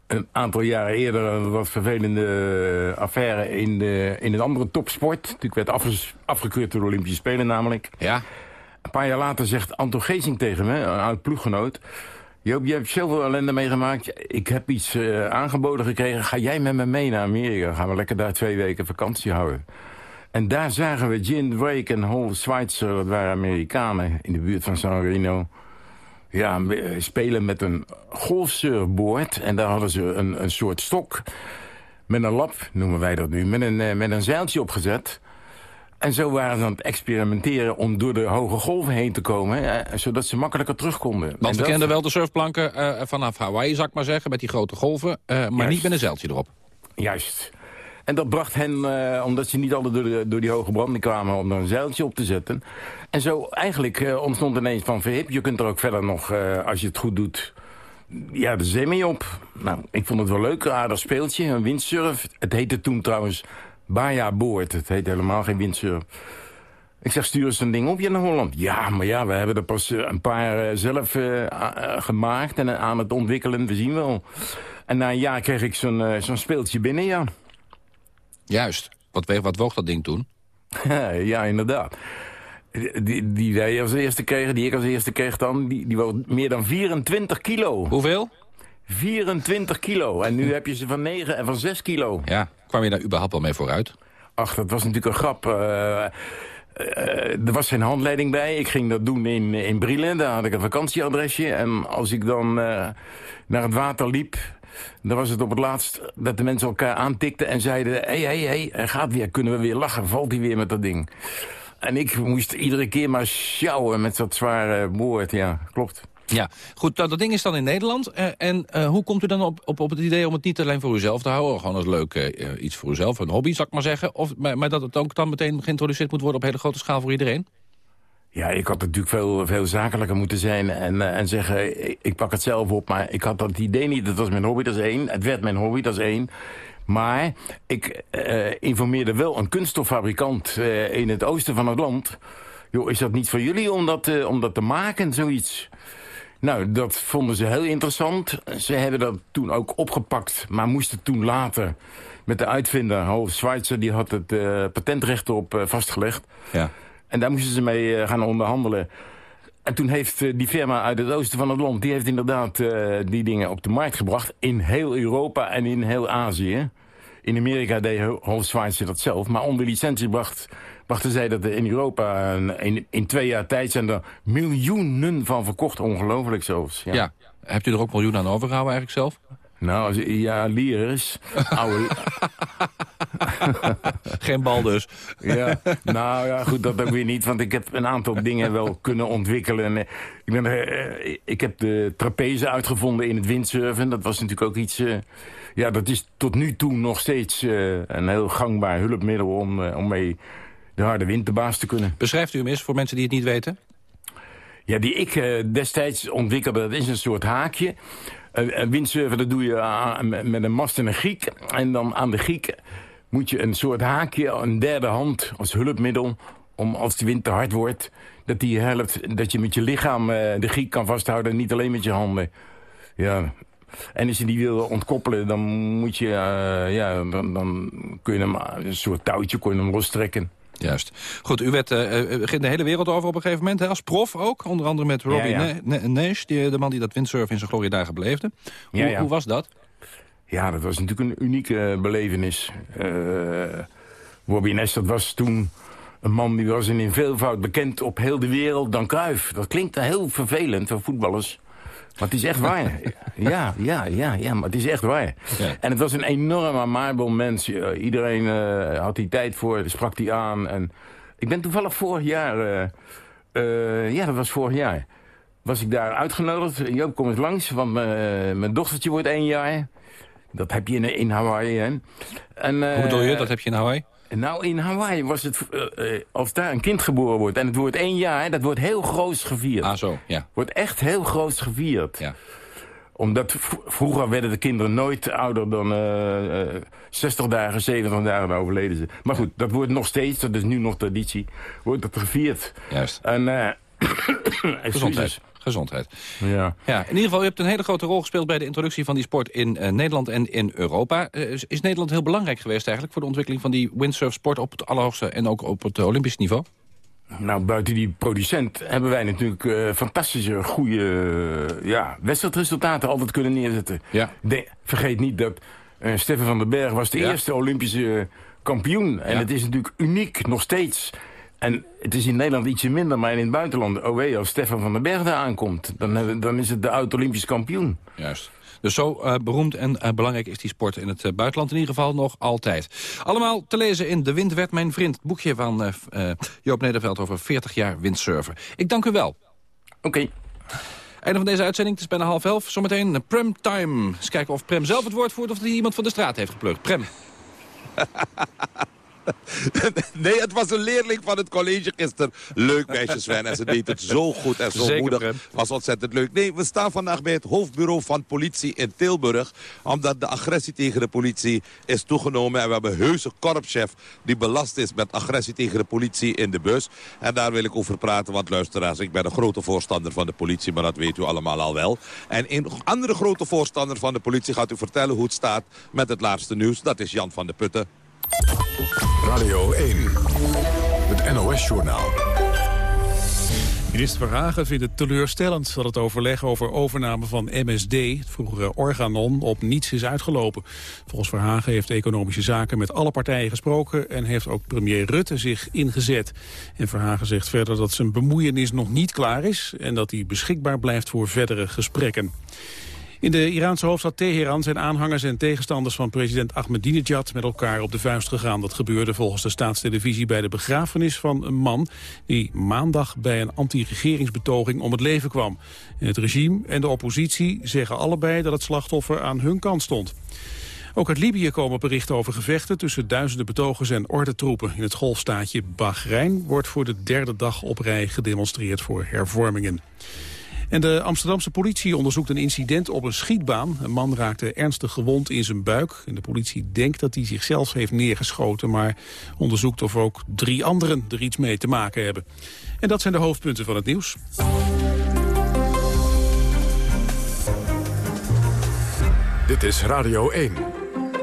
een aantal jaren eerder een wat vervelende affaire in, de, in een andere topsport. Ik werd afgekeurd door de Olympische Spelen namelijk. Ja. Een paar jaar later zegt Anton Geesing tegen me, een oud ploeggenoot... Joop, je hebt zoveel ellende meegemaakt. Ik heb iets eh, aangeboden gekregen. Ga jij met me mee naar Amerika? Gaan we lekker daar twee weken vakantie houden. En daar zagen we Jim Drake en Hol Schweitzer, dat waren Amerikanen in de buurt van San Marino. Ja, me- spelen met een golfsurfboard. En daar hadden ze een, een soort stok met een lap, noemen wij dat nu, met een, eh, met een zeiltje opgezet. En zo waren ze aan het experimenteren om door de hoge golven heen te komen... Hè, zodat ze makkelijker terug konden. Want we kenden wel de surfplanken eh, vanaf Hawaii, zou ik maar zeggen... met die grote golven, eh, maar Juist. niet met een zeiltje erop. Juist. En dat bracht hen, eh, omdat ze niet altijd door, door die hoge branding kwamen... om er een zeiltje op te zetten. En zo eigenlijk eh, ontstond ineens van verhip. Je kunt er ook verder nog, eh, als je het goed doet... Ja, de zee mee op. Nou, ik vond het wel leuk, een aardig speeltje, een windsurf. Het heette toen trouwens Baja Boord. Het heette helemaal geen windsurf. Ik zeg, stuur eens een ding op je naar Holland. Ja, maar ja, we hebben er pas een paar zelf gemaakt en aan het ontwikkelen. We zien wel. En na een jaar kreeg ik zo'n zo'n speeltje binnen, ja. Juist. Wat, weeg- wat woog dat ding toen? [laughs] ja, inderdaad. Die, die wij als eerste kregen, die ik als eerste kreeg dan, die, die woog meer dan 24 kilo. Hoeveel? 24 kilo. En nu [laughs] heb je ze van 9 en van 6 kilo. Ja, kwam je daar überhaupt wel mee vooruit? Ach, dat was natuurlijk een grap. Eh, eh, er was geen handleiding bij. Ik ging dat doen in, in Brielen. Daar had ik een vakantieadresje. En als ik dan eh, naar het water liep... dan was het op het laatst dat de mensen elkaar aantikten... en zeiden, hé, hé, hé, gaat weer. Kunnen we weer lachen? Valt hij weer met dat ding? En ik moest iedere keer maar sjouwen met dat zware boord. Ja, klopt. Ja, goed, dat, dat ding is dan in Nederland. Eh, en eh, hoe komt u dan op, op, op het idee om het niet alleen voor uzelf te houden... gewoon als leuk eh, iets voor uzelf, een hobby, zou ik maar zeggen... Of, maar, maar dat het ook dan meteen geïntroduceerd moet worden op hele grote schaal voor iedereen? Ja, ik had natuurlijk veel, veel zakelijker moeten zijn en, eh, en zeggen, ik, pak het zelf op. Maar ik had dat idee niet, dat was mijn hobby, dat is één. Het werd mijn hobby, dat is één. Maar ik eh, informeerde wel een kunststoffabrikant eh, in het oosten van het land. Joh, is dat niet voor jullie om dat, om dat te maken, zoiets? Nou, dat vonden ze heel interessant. Ze hebben dat toen ook opgepakt, maar moesten toen later met de uitvinder, Hol Schweitzer, die had het patentrecht op vastgelegd. Ja. En daar moesten ze mee eh, gaan onderhandelen. En toen heeft eh, die firma uit het oosten van het land... die heeft inderdaad eh, die dingen op de markt gebracht... in heel Europa en in heel Azië. In Amerika deed Hol Schweitzer dat zelf. Maar onder licentie bracht, brachten zij dat in Europa... in, in twee jaar tijd zijn er miljoenen van verkocht. Ongelooflijk zelfs. Ja. Ja. Hebt u er ook miljoenen aan overgehouden eigenlijk zelf? Nou, als- ja, liers. Oude... [laughs] Geen bal dus. Ja, nou ja, goed, dat ook weer niet. Want ik heb een aantal dingen wel kunnen ontwikkelen. En, Ik, ben, eh, ik heb de trapeze uitgevonden in het windsurfen. Dat was natuurlijk ook iets... eh, ja, dat is tot nu toe nog steeds eh, een heel gangbaar hulpmiddel... om, om mee de harde wind de baas te kunnen. Beschrijft u hem eens voor mensen die het niet weten? Ja, die ik destijds ontwikkelde, dat is een soort haakje. Een een windsurfen, dat doe je aan- met een mast en een giek. En dan aan de giek moet je een soort haakje, een derde hand als hulpmiddel... om als de wind te hard wordt, dat die helpt... dat je met je lichaam eh, de giek kan vasthouden, niet alleen met je handen. Ja, en als je die wil ontkoppelen, dan moet je... eh, ja, dan, kun je hem een soort touwtje kun je hem. Juist. Goed, u werd, eh, eh, ging de hele wereld over op een gegeven moment, hè, als prof ook. Onder andere met Robbie Ja, Nash, die, de man die dat windsurfen in zijn gloriedagen beleefde. Hoe, Ja, hoe was dat? Ja, dat was natuurlijk een unieke belevenis. Eh Bobby Ness, dat was toen een man die was in veelvoud bekend op heel de wereld dan Cruijff. Dat klinkt heel vervelend voor voetballers. Maar het is echt waar. [laughs] ja, ja, ja, ja, maar het is echt waar. En het was een enorm amabel mens. Eh, iedereen eh, had die tijd voor, sprak die aan. En ik ben toevallig vorig jaar... eh, ja, dat was vorig jaar. Was ik daar uitgenodigd. Joop, kom eens langs, want mijn dochtertje wordt één jaar. Dat heb je in, in Hawaii, hè. En, Hoe bedoel je, dat heb je in Hawaii? Nou, in Hawaii was het, eh, eh, als daar een kind geboren wordt... en het wordt één jaar, dat wordt heel groots gevierd. Ah, zo, ja. Wordt echt heel groots gevierd. Ja. Omdat vroeger werden de kinderen nooit ouder dan eh, eh, 60 dagen, 70 dagen, dan overleden ze. Maar goed, dat wordt nog steeds, dat is nu nog traditie, wordt dat gevierd. Juist. En, [coughs] Gezondheid. Gezondheid. Ja. Ja, in ieder geval, u hebt een hele grote rol gespeeld... bij de introductie van die sport in eh, Nederland en in Europa. Eh, is, Nederland heel belangrijk geweest eigenlijk... voor de ontwikkeling van die windsurfsport op het allerhoogste... en ook op het Olympisch niveau? Nou, buiten die producent hebben wij natuurlijk eh, fantastische, goede ja, wedstrijdresultaten altijd kunnen neerzetten. Ja. De- vergeet niet dat Stefan van den Berg was de Ja. eerste Olympische kampioen. En Ja. het is natuurlijk uniek, nog steeds. En het is in Nederland ietsje minder, maar in het buitenland... oh wee, als Stefan van den Berg daar aankomt... dan, dan is het de oud-Olympisch kampioen. Juist. Dus zo eh, beroemd en eh, belangrijk is die sport in het eh, buitenland in ieder geval nog altijd. Allemaal te lezen in De Wind werd mijn vriend. Het boekje van Joop Nederveld over 40 jaar windsurfen. Ik dank u wel. Oké. Einde van deze uitzending, het is bijna half elf. Zometeen Prem Time. Eens kijken of Prem zelf het woord voert of die iemand van de straat heeft geplukt. Prem. [laughs] [laughs] Nee, het was een leerling van het college gisteren. Leuk meisje Sven en ze deed het zo goed en zo Zeker, moedig. Prem. was ontzettend leuk. Nee, we staan vandaag bij het hoofdbureau van politie in Tilburg. Omdat de agressie tegen de politie is toegenomen. En we hebben een heuse korpschef die belast is met agressie tegen de politie in de bus. En daar wil ik over praten, want luisteraars, ik ben een grote voorstander van de politie. Maar dat weet u allemaal al wel. En een andere grote voorstander van de politie gaat u vertellen hoe het staat met het laatste nieuws. Dat is Jan van de Putten. Radio 1. Het NOS-journaal. Minister Verhagen vindt het teleurstellend dat het overleg over overname van MSD, het vroegere Organon, op niets is uitgelopen. Volgens Verhagen heeft Economische Zaken met alle partijen gesproken en heeft ook premier Rutte zich ingezet. En Verhagen zegt verder dat zijn bemoeienis nog niet klaar is en dat hij beschikbaar blijft voor verdere gesprekken. In de Iraanse hoofdstad Teheran zijn aanhangers en tegenstanders van president Ahmadinejad met elkaar op de vuist gegaan. Dat gebeurde volgens de staatstelevisie bij de begrafenis van een man die maandag bij een anti-regeringsbetoging om het leven kwam. Het regime en de oppositie zeggen allebei dat het slachtoffer aan hun kant stond. Ook uit Libië komen berichten over gevechten tussen duizenden betogers en ordentroepen. In het golfstaatje Bahrein wordt voor de derde dag op rij gedemonstreerd voor hervormingen. En de Amsterdamse politie onderzoekt een incident op een schietbaan. Een man raakte ernstig gewond in zijn buik. En de politie denkt dat hij zichzelf heeft neergeschoten... maar onderzoekt of ook drie anderen er iets mee te maken hebben. En dat zijn de hoofdpunten van het nieuws. Dit is Radio 1.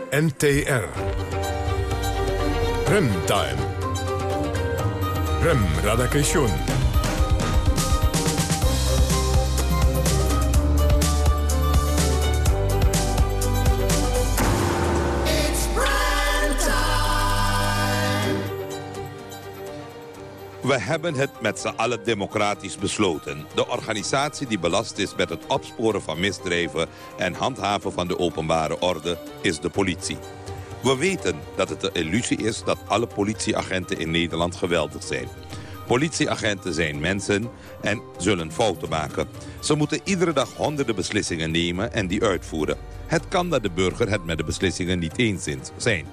NTR. Remtime. Rem Radakation. We hebben het met z'n allen democratisch besloten. De organisatie die belast is met het opsporen van misdrijven... en handhaven van de openbare orde is de politie. We weten dat het een illusie is dat alle politieagenten in Nederland geweldig zijn. Politieagenten zijn mensen en zullen fouten maken. Ze moeten iedere dag honderden beslissingen nemen en die uitvoeren. Het kan dat de burger het met de beslissingen niet eens zijn.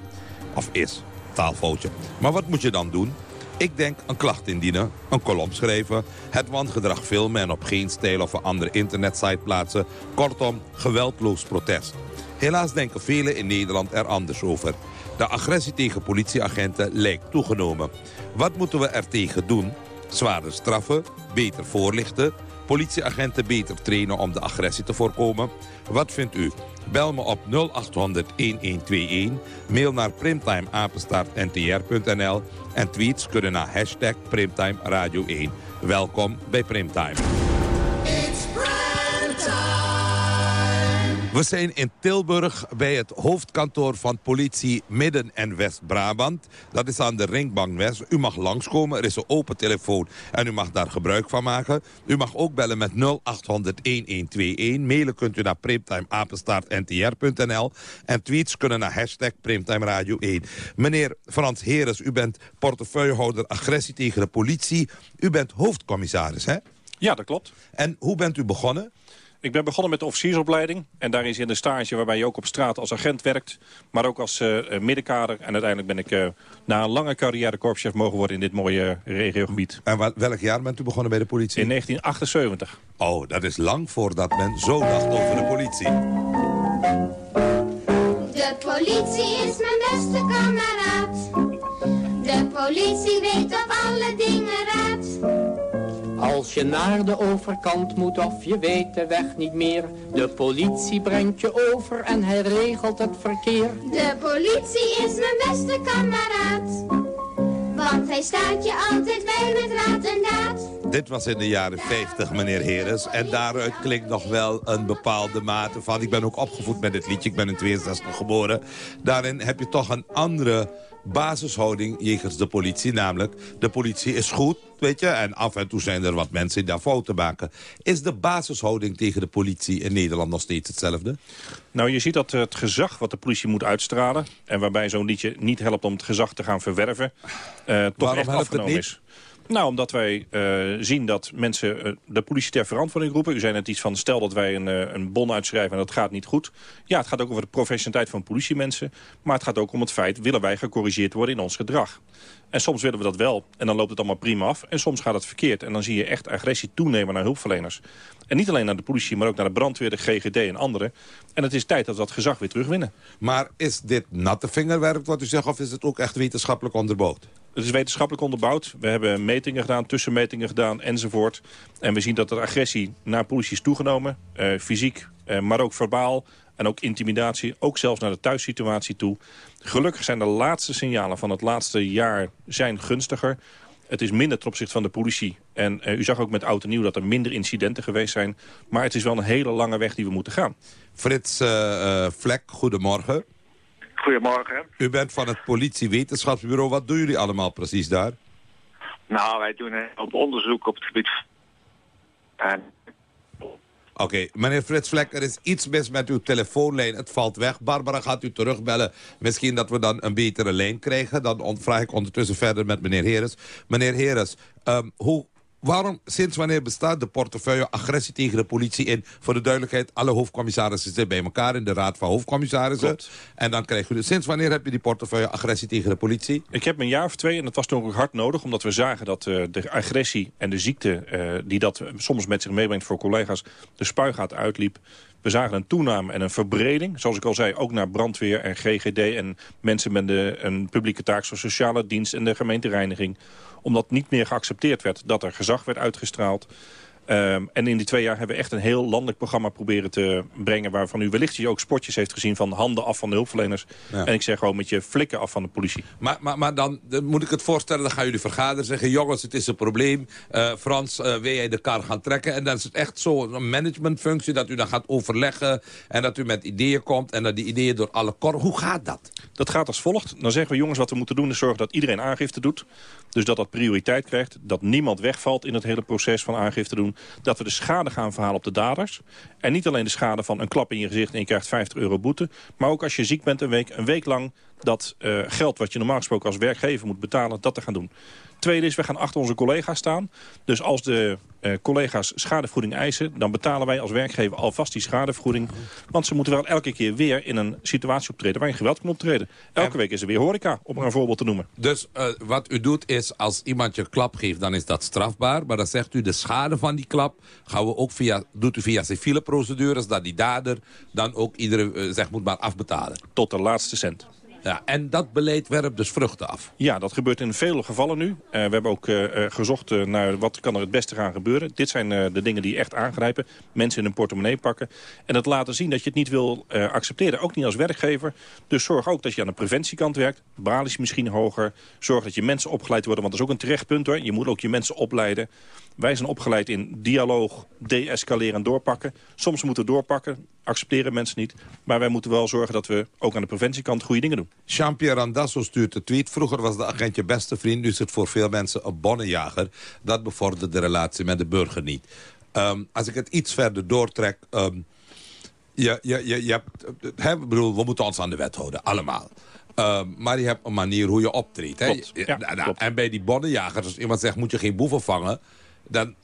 Of is. Taalfoutje. Maar wat moet je dan doen? Ik denk een klacht indienen, een kolom schrijven... het wangedrag filmen en op geen stijl of een andere internetsite plaatsen. Kortom, geweldloos protest. Helaas denken velen in Nederland er anders over. De agressie tegen politieagenten lijkt toegenomen. Wat moeten we er tegen doen? Zwaarder straffen, beter voorlichten... politieagenten beter trainen om de agressie te voorkomen? Wat vindt u? Bel me op 0800-1121, mail naar primtimeapenstaartntr.nl... en tweets kunnen naar hashtag Primtime Radio 1. Welkom bij Primtime. We zijn in Tilburg bij het hoofdkantoor van politie Midden- en West-Brabant. Dat is aan de Ringbank West. U mag langskomen, er is een open telefoon en u mag daar gebruik van maken. U mag ook bellen met 0800-1121. Mailen kunt u naar primtimeapenstaartntr.nl. En tweets kunnen naar hashtag Primtime Radio 1. Meneer Frans Heres, u bent portefeuillehouder agressie tegen de politie. U bent hoofdcommissaris, hè? Ja, dat klopt. En hoe bent u begonnen? Ik ben begonnen met de officiersopleiding. En daarin zit een stage waarbij je ook op straat als agent werkt. Maar ook als uh, middenkader. En uiteindelijk ben ik uh, na een lange carrière korpschef mogen worden in dit mooie regiogebied. En welk jaar bent u begonnen bij de politie? In 1978. Oh, dat is lang voordat men zo dacht over de politie. De politie is mijn beste kameraad. De politie weet op alle dingen raad. Als je naar de overkant moet of je weet de weg niet meer. De politie brengt je over en hij regelt het verkeer. De politie is mijn beste kameraad. Want hij staat je altijd bij met raad en daad. Dit was in de jaren 50, meneer Heres. En daaruit klinkt nog wel een bepaalde mate van... Ik ben ook opgevoed met dit liedje, ik ben in 62 geboren. Daarin heb je toch een andere basishouding jegens de politie. Namelijk, de politie is goed, weet je. En af en toe zijn er wat mensen die daar fouten maken. Is de basishouding tegen de politie in Nederland nog steeds hetzelfde? Nou, je ziet dat het gezag wat de politie moet uitstralen... en waarbij zo'n liedje niet helpt om het gezag te gaan verwerven... Uh, toch Waarom echt helpt het afgenomen niet? is. Nou, omdat wij eh, zien dat mensen eh, de politie ter verantwoording roepen. U zei net iets van, stel dat wij een, eh, een bon uitschrijven en dat gaat niet goed. Ja, het gaat ook over de professionaliteit van politiemensen. Maar het gaat ook om het feit, willen wij gecorrigeerd worden in ons gedrag? En soms willen we dat wel en dan loopt het allemaal prima af. En soms gaat het verkeerd en dan zie je echt agressie toenemen naar hulpverleners. En niet alleen naar de politie, maar ook naar de brandweer, de GGD en anderen. En het is tijd dat we dat gezag weer terugwinnen. Maar is dit natte vingerwerk wat u zegt... of is het ook echt wetenschappelijk onderbouwd? Het is wetenschappelijk onderbouwd. We hebben metingen gedaan, tussenmetingen gedaan enzovoort. En we zien dat de agressie naar politie is toegenomen. eh, fysiek, eh, maar ook verbaal. En ook intimidatie, ook zelfs naar de thuissituatie toe. Gelukkig zijn de laatste signalen van het laatste jaar zijn gunstiger. Het is minder ten opzichte van de politie. En eh, u zag ook met oud en nieuw dat er minder incidenten geweest zijn. Maar het is wel een hele lange weg die we moeten gaan. Frits Vlek, goedemorgen. Goedemorgen. U bent van het politiewetenschapsbureau. Wat doen jullie allemaal precies daar? Nou, wij doen een hoop onderzoek op het gebied en Oké, meneer Frits Vlek, er is iets mis met uw telefoonlijn. Het valt weg. Barbara gaat u terugbellen. Misschien dat we dan een betere lijn krijgen. Dan vraag ik ondertussen verder met meneer Heres. Meneer Heres, ehm, hoe, waarom, sinds wanneer bestaat de portefeuille agressie tegen de politie in? Voor de duidelijkheid, alle hoofdcommissarissen zitten bij elkaar in de raad van hoofdcommissarissen. En dan krijg u, sinds wanneer heb je die portefeuille agressie tegen de politie? Ik heb een jaar of twee, en dat was toen ook hard nodig... omdat we zagen dat eh, de agressie en de ziekte eh, die dat soms met zich meebrengt voor collega's... de spuigaat uitliep. We zagen een toename en een verbreding. Zoals ik al zei, ook naar brandweer en GGD... en mensen met de, een publieke taak zoals sociale dienst en de gemeentereiniging. Omdat niet meer geaccepteerd werd dat er gezag werd uitgestraald... Ehm, en in die twee jaar hebben we echt een heel landelijk programma proberen te brengen... waarvan u wellicht ook spotjes heeft gezien van handen af van de hulpverleners. Ja. En ik zeg gewoon met je flikken af van de politie. Maar, maar, maar dan, dan moet ik het voorstellen, dan gaan jullie vergaderen. Zeggen, jongens, het is een probleem. Eh, Frans, eh, wil jij de kar gaan trekken? En dan is het echt zo een managementfunctie dat u dan gaat overleggen... en dat u met ideeën komt en dat die ideeën door alle kor... Hoe gaat dat? Dat gaat als volgt. Dan zeggen we jongens wat we moeten doen is zorgen dat iedereen aangifte doet. Dus dat dat prioriteit krijgt. Dat niemand wegvalt in het hele proces van aangifte doen. Dat we de schade gaan verhalen op de daders. En niet alleen de schade van een klap in je gezicht en je krijgt 50 euro boete. Maar ook als je ziek bent een week, een week lang dat eh, geld wat je normaal gesproken als werkgever moet betalen, dat te gaan doen. Tweede is, we gaan achter onze collega's staan. Dus als de eh, collega's schadevergoeding eisen... dan betalen wij als werkgever alvast die schadevergoeding. Want ze moeten wel elke keer weer in een situatie optreden... waar je geweld kan optreden. Elke week is er weer horeca, om maar een voorbeeld te noemen. Dus eh, wat u doet is, als iemand je klap geeft, dan is dat strafbaar. Maar dan zegt u, de schade van die klap gaan we ook via, doet u via civiele procedures... dat die dader dan ook iedere, eh, zeg moet maar afbetalen. Tot de laatste cent. Ja, en dat beleid werpt dus vruchten af. Ja, dat gebeurt in vele gevallen nu. Eh, we hebben ook eh, eh, gezocht naar wat kan er het beste gaan gebeuren. Dit zijn de dingen die echt aangrijpen. Mensen in hun portemonnee pakken. En dat laten zien dat je het niet wil accepteren. Ook niet als werkgever. Dus zorg ook dat je aan de preventiekant werkt. Baal is misschien hoger. Zorg dat je mensen opgeleid worden. Want dat is ook een terecht punt hoor. Je moet ook je mensen opleiden. Wij zijn opgeleid in dialoog, deescaleren en doorpakken. Soms moeten we doorpakken. Accepteren mensen niet. Maar wij moeten wel zorgen dat we ook aan de preventiekant goede dingen doen. Jean-Pierre Randazzo stuurt de tweet. Vroeger was de agent je beste vriend. Nu is het voor veel mensen een bonnenjager. Dat bevordert de relatie met de burger niet. Ehm, als ik het iets verder doortrek... ehm, je, je, je, je hebt, ik bedoel, we moeten ons aan de wet houden, allemaal. Ehm, maar je hebt een manier hoe je optreedt. Hè? Ja, Nou, nou. En bij die bonnenjagers, als iemand zegt... moet je geen boeven vangen... dan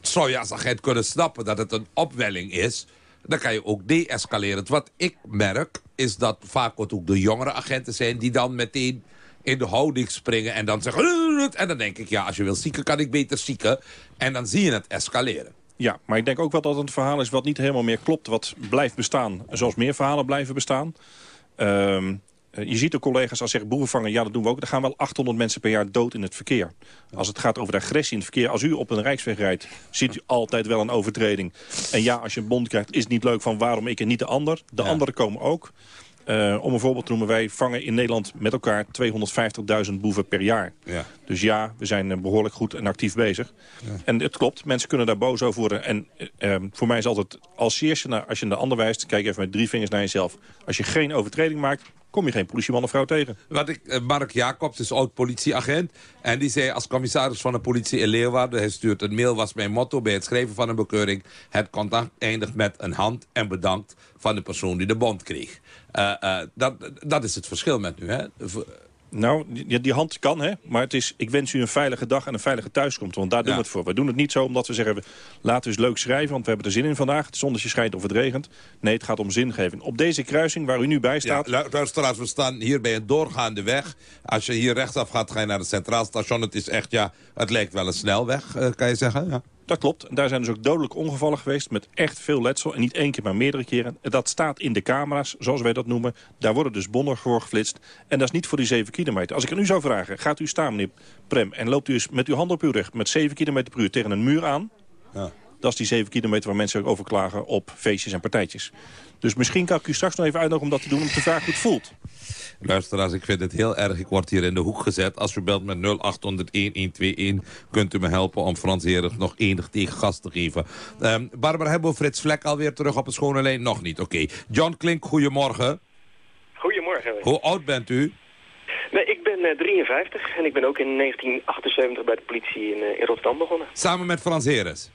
zou je als agent kunnen snappen dat het een opwelling is... dan kan je ook deescaleren. Wat ik merk, is dat vaak ook de jongere agenten zijn... die dan meteen in de houding springen en dan zeggen... en dan denk ik, ja, als je wil zieken, kan ik beter zieken. En dan zie je het escaleren. Ja, maar ik denk ook wel dat het een verhaal is wat niet helemaal meer klopt. Wat blijft bestaan, zoals meer verhalen blijven bestaan. Ehm, eh, je ziet de collega's als ze zeggen boeven vangen, ja dat doen we ook. Er gaan wel 800 mensen per jaar dood in het verkeer. Als het gaat over de agressie in het verkeer. Als u op een rijksweg rijdt, ziet u altijd wel een overtreding. En ja, als je een bond krijgt, is het niet leuk van waarom ik en niet de ander. De anderen komen ook. Eh, om een voorbeeld te noemen, wij vangen in Nederland met elkaar 250.000 boeven per jaar. Ja. Dus ja, we zijn eh, behoorlijk goed en actief bezig. En het klopt, mensen kunnen daar boos over worden. En eh, eh, voor mij is altijd, als eerste, naar, als je naar de ander wijst... kijk even met drie vingers naar jezelf. Als je geen overtreding maakt, kom je geen politieman of vrouw tegen. Wat ik, eh, Mark Jacobs is oud-politieagent. En die zei als commissaris van de politie in Leeuwarden... hij stuurt een mail, was mijn motto bij het schrijven van een bekeuring... het contact eindigt met een hand en bedankt van de persoon die de bond kreeg. Eh, eh, dat, dat is het verschil met nu, hè? Nou, die, die hand kan, hè. Maar het is, ik wens u een veilige dag en een veilige thuiskomst. Want daar doen we het voor. We doen het niet zo omdat we zeggen... we- laten we eens leuk schrijven, want we hebben er zin in vandaag. Het zonnetje schijnt of het regent. Nee, het gaat om zingeving. Op deze kruising waar u nu bij Ja, staat... lu- luisteraars, we staan hier bij een doorgaande weg. Als je hier rechtsaf gaat, ga je naar het Centraal Station. Het is echt, ja, het lijkt wel een snelweg, eh, kan je zeggen. Ja. Dat klopt. En daar zijn dus ook dodelijke ongevallen geweest met echt veel letsel. En niet één keer, maar meerdere keren. En dat staat in de camera's, zoals wij dat noemen. Daar worden dus bonnen geflitst. En dat is niet voor die 7 kilometer. Als ik aan u zou vragen, gaat u staan, meneer Prem... en loopt u eens met uw hand op uw rug met 7 kilometer per uur tegen een muur aan... Ja. Dat is die 7 kilometer waar mensen over klagen op feestjes en partijtjes. Dus misschien kan ik u straks nog even uitnodigen om dat te doen... om te vragen hoe het voelt. Luisteraars, ik vind het heel erg. Ik word hier in de hoek gezet. Als u belt met 0800-1121 kunt u me helpen om Frans Herig nog enig tegengas te geven. Ehm, Barbara, hebben we Frits Vlek alweer terug op het schone lijn? Nog niet, oké. John Klink, goedemorgen. Goedemorgen. Hoe oud bent u? Nee, ik ben eh, 53 en ik ben ook in 1978 bij de politie in, eh, in Rotterdam begonnen. Samen met Frans Heres.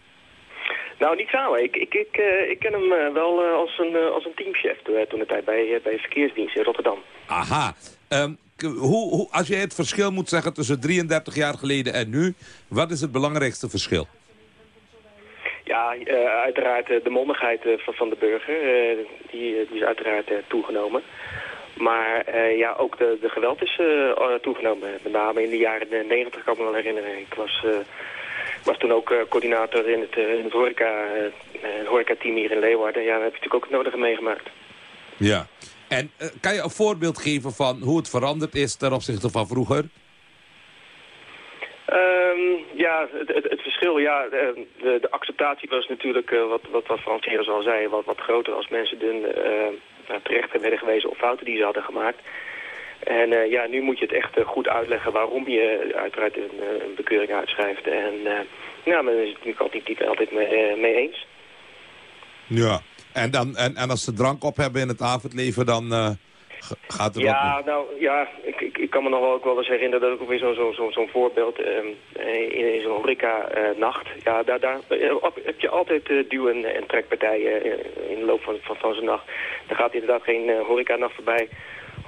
Nou, niet samen. Ik, ik, ik, eh, ik ken hem eh, wel eh, als, een, als een teamchef toen, de tijd bij, bij de verkeersdienst in Rotterdam. Aha. Ehm, hoe, hoe, als jij het verschil moet zeggen tussen 33 jaar geleden en nu... wat is het belangrijkste verschil? Ja, uiteraard de mondigheid van, van de burger, die, die is uiteraard toegenomen. Maar ja, ook de, de geweld is toegenomen. Met name in de jaren eh, 90 kan ik me wel herinneren. Ik was, was toen ook eh, coördinator in het, eh, in het horeca, eh, horeca-team hier in Leeuwarden. Ja, daar heb je natuurlijk ook het nodige meegemaakt. Ja. En kan je een voorbeeld geven van hoe het veranderd is ten opzichte van vroeger? Ehm, ja, het, het, het verschil, ja, de, de, acceptatie was natuurlijk, wat, wat, wat Frans Heres al zei, wat, wat groter als mensen dun, eh, nou, terecht werden gewezen op fouten die ze hadden gemaakt. En eh, ja, nu moet je het echt eh, goed uitleggen waarom je uiteraard een, eh, een bekeuring uitschrijft. En ja, men is het natuurlijk altijd niet altijd mee, eh, mee eens. Ja. En, dan, en, en als ze drank op hebben in het avondleven, dan eh, gaat het Ja, nou ja, ik, ik, ik kan me nog wel, ook wel eens herinneren dat ik ook weer zo'n zo, zo, zo'n voorbeeld ehm, in, in zo'n horeca-nacht. ja, daar, daar eh, heb je altijd eh, duw- en, en trekpartijen eh, in de loop van, van, van zo'n nacht. Er gaat inderdaad geen eh, horeca-nacht voorbij.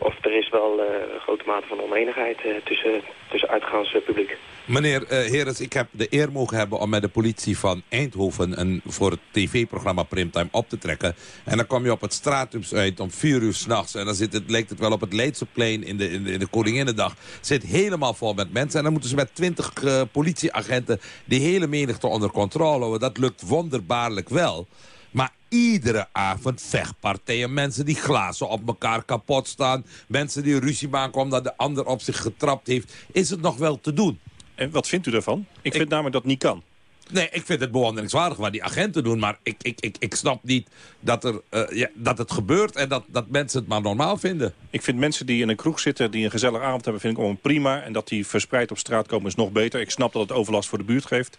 Of er is wel eh, een grote mate van oneenigheid eh, tussen, tussen uitgaanspubliek. Meneer eh Heres, ik heb de eer mogen hebben om met de politie van Eindhoven een, voor het tv-programma Primtime op te trekken. En dan kom je op het straatums uit om vier uur s'nachts. En dan zit het, lijkt het wel op het Leidseplein in de, in de, in de Koninginnedag. Zit helemaal vol met mensen. En dan moeten ze met twintig eh, politieagenten die hele menigte onder controle houden. Dat lukt wonderbaarlijk wel. Maar iedere avond vechtpartijen. Mensen die glazen op elkaar kapot staan. Mensen die ruzie maken omdat de ander op zich getrapt heeft. Is het nog wel te doen? En wat vindt u daarvan? Ik, vind namelijk dat het niet kan. Nee, ik vind het bewonderingswaardig wat die agenten doen. Maar ik, ik, ik, ik snap niet dat, er, eh, ja, dat het gebeurt en dat, dat mensen het maar normaal vinden. Ik vind mensen die in een kroeg zitten, die een gezellige avond hebben, vind ik allemaal prima. En dat die verspreid op straat komen is nog beter. Ik snap dat het overlast voor de buurt geeft.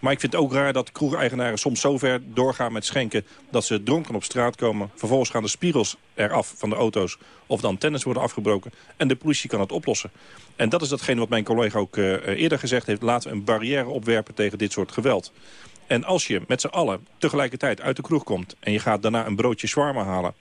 Maar ik vind het ook raar dat kroegeigenaren soms zo ver doorgaan met schenken... dat ze dronken op straat komen. Vervolgens gaan de spiegels eraf van de auto's of de antennes worden afgebroken. En de politie kan het oplossen. En dat is datgene wat mijn collega ook eh, eerder gezegd heeft. Laten we een barrière opwerpen tegen dit soort geweld. En als je met z'n allen tegelijkertijd uit de kroeg komt... en je gaat daarna een broodje shawarma halen...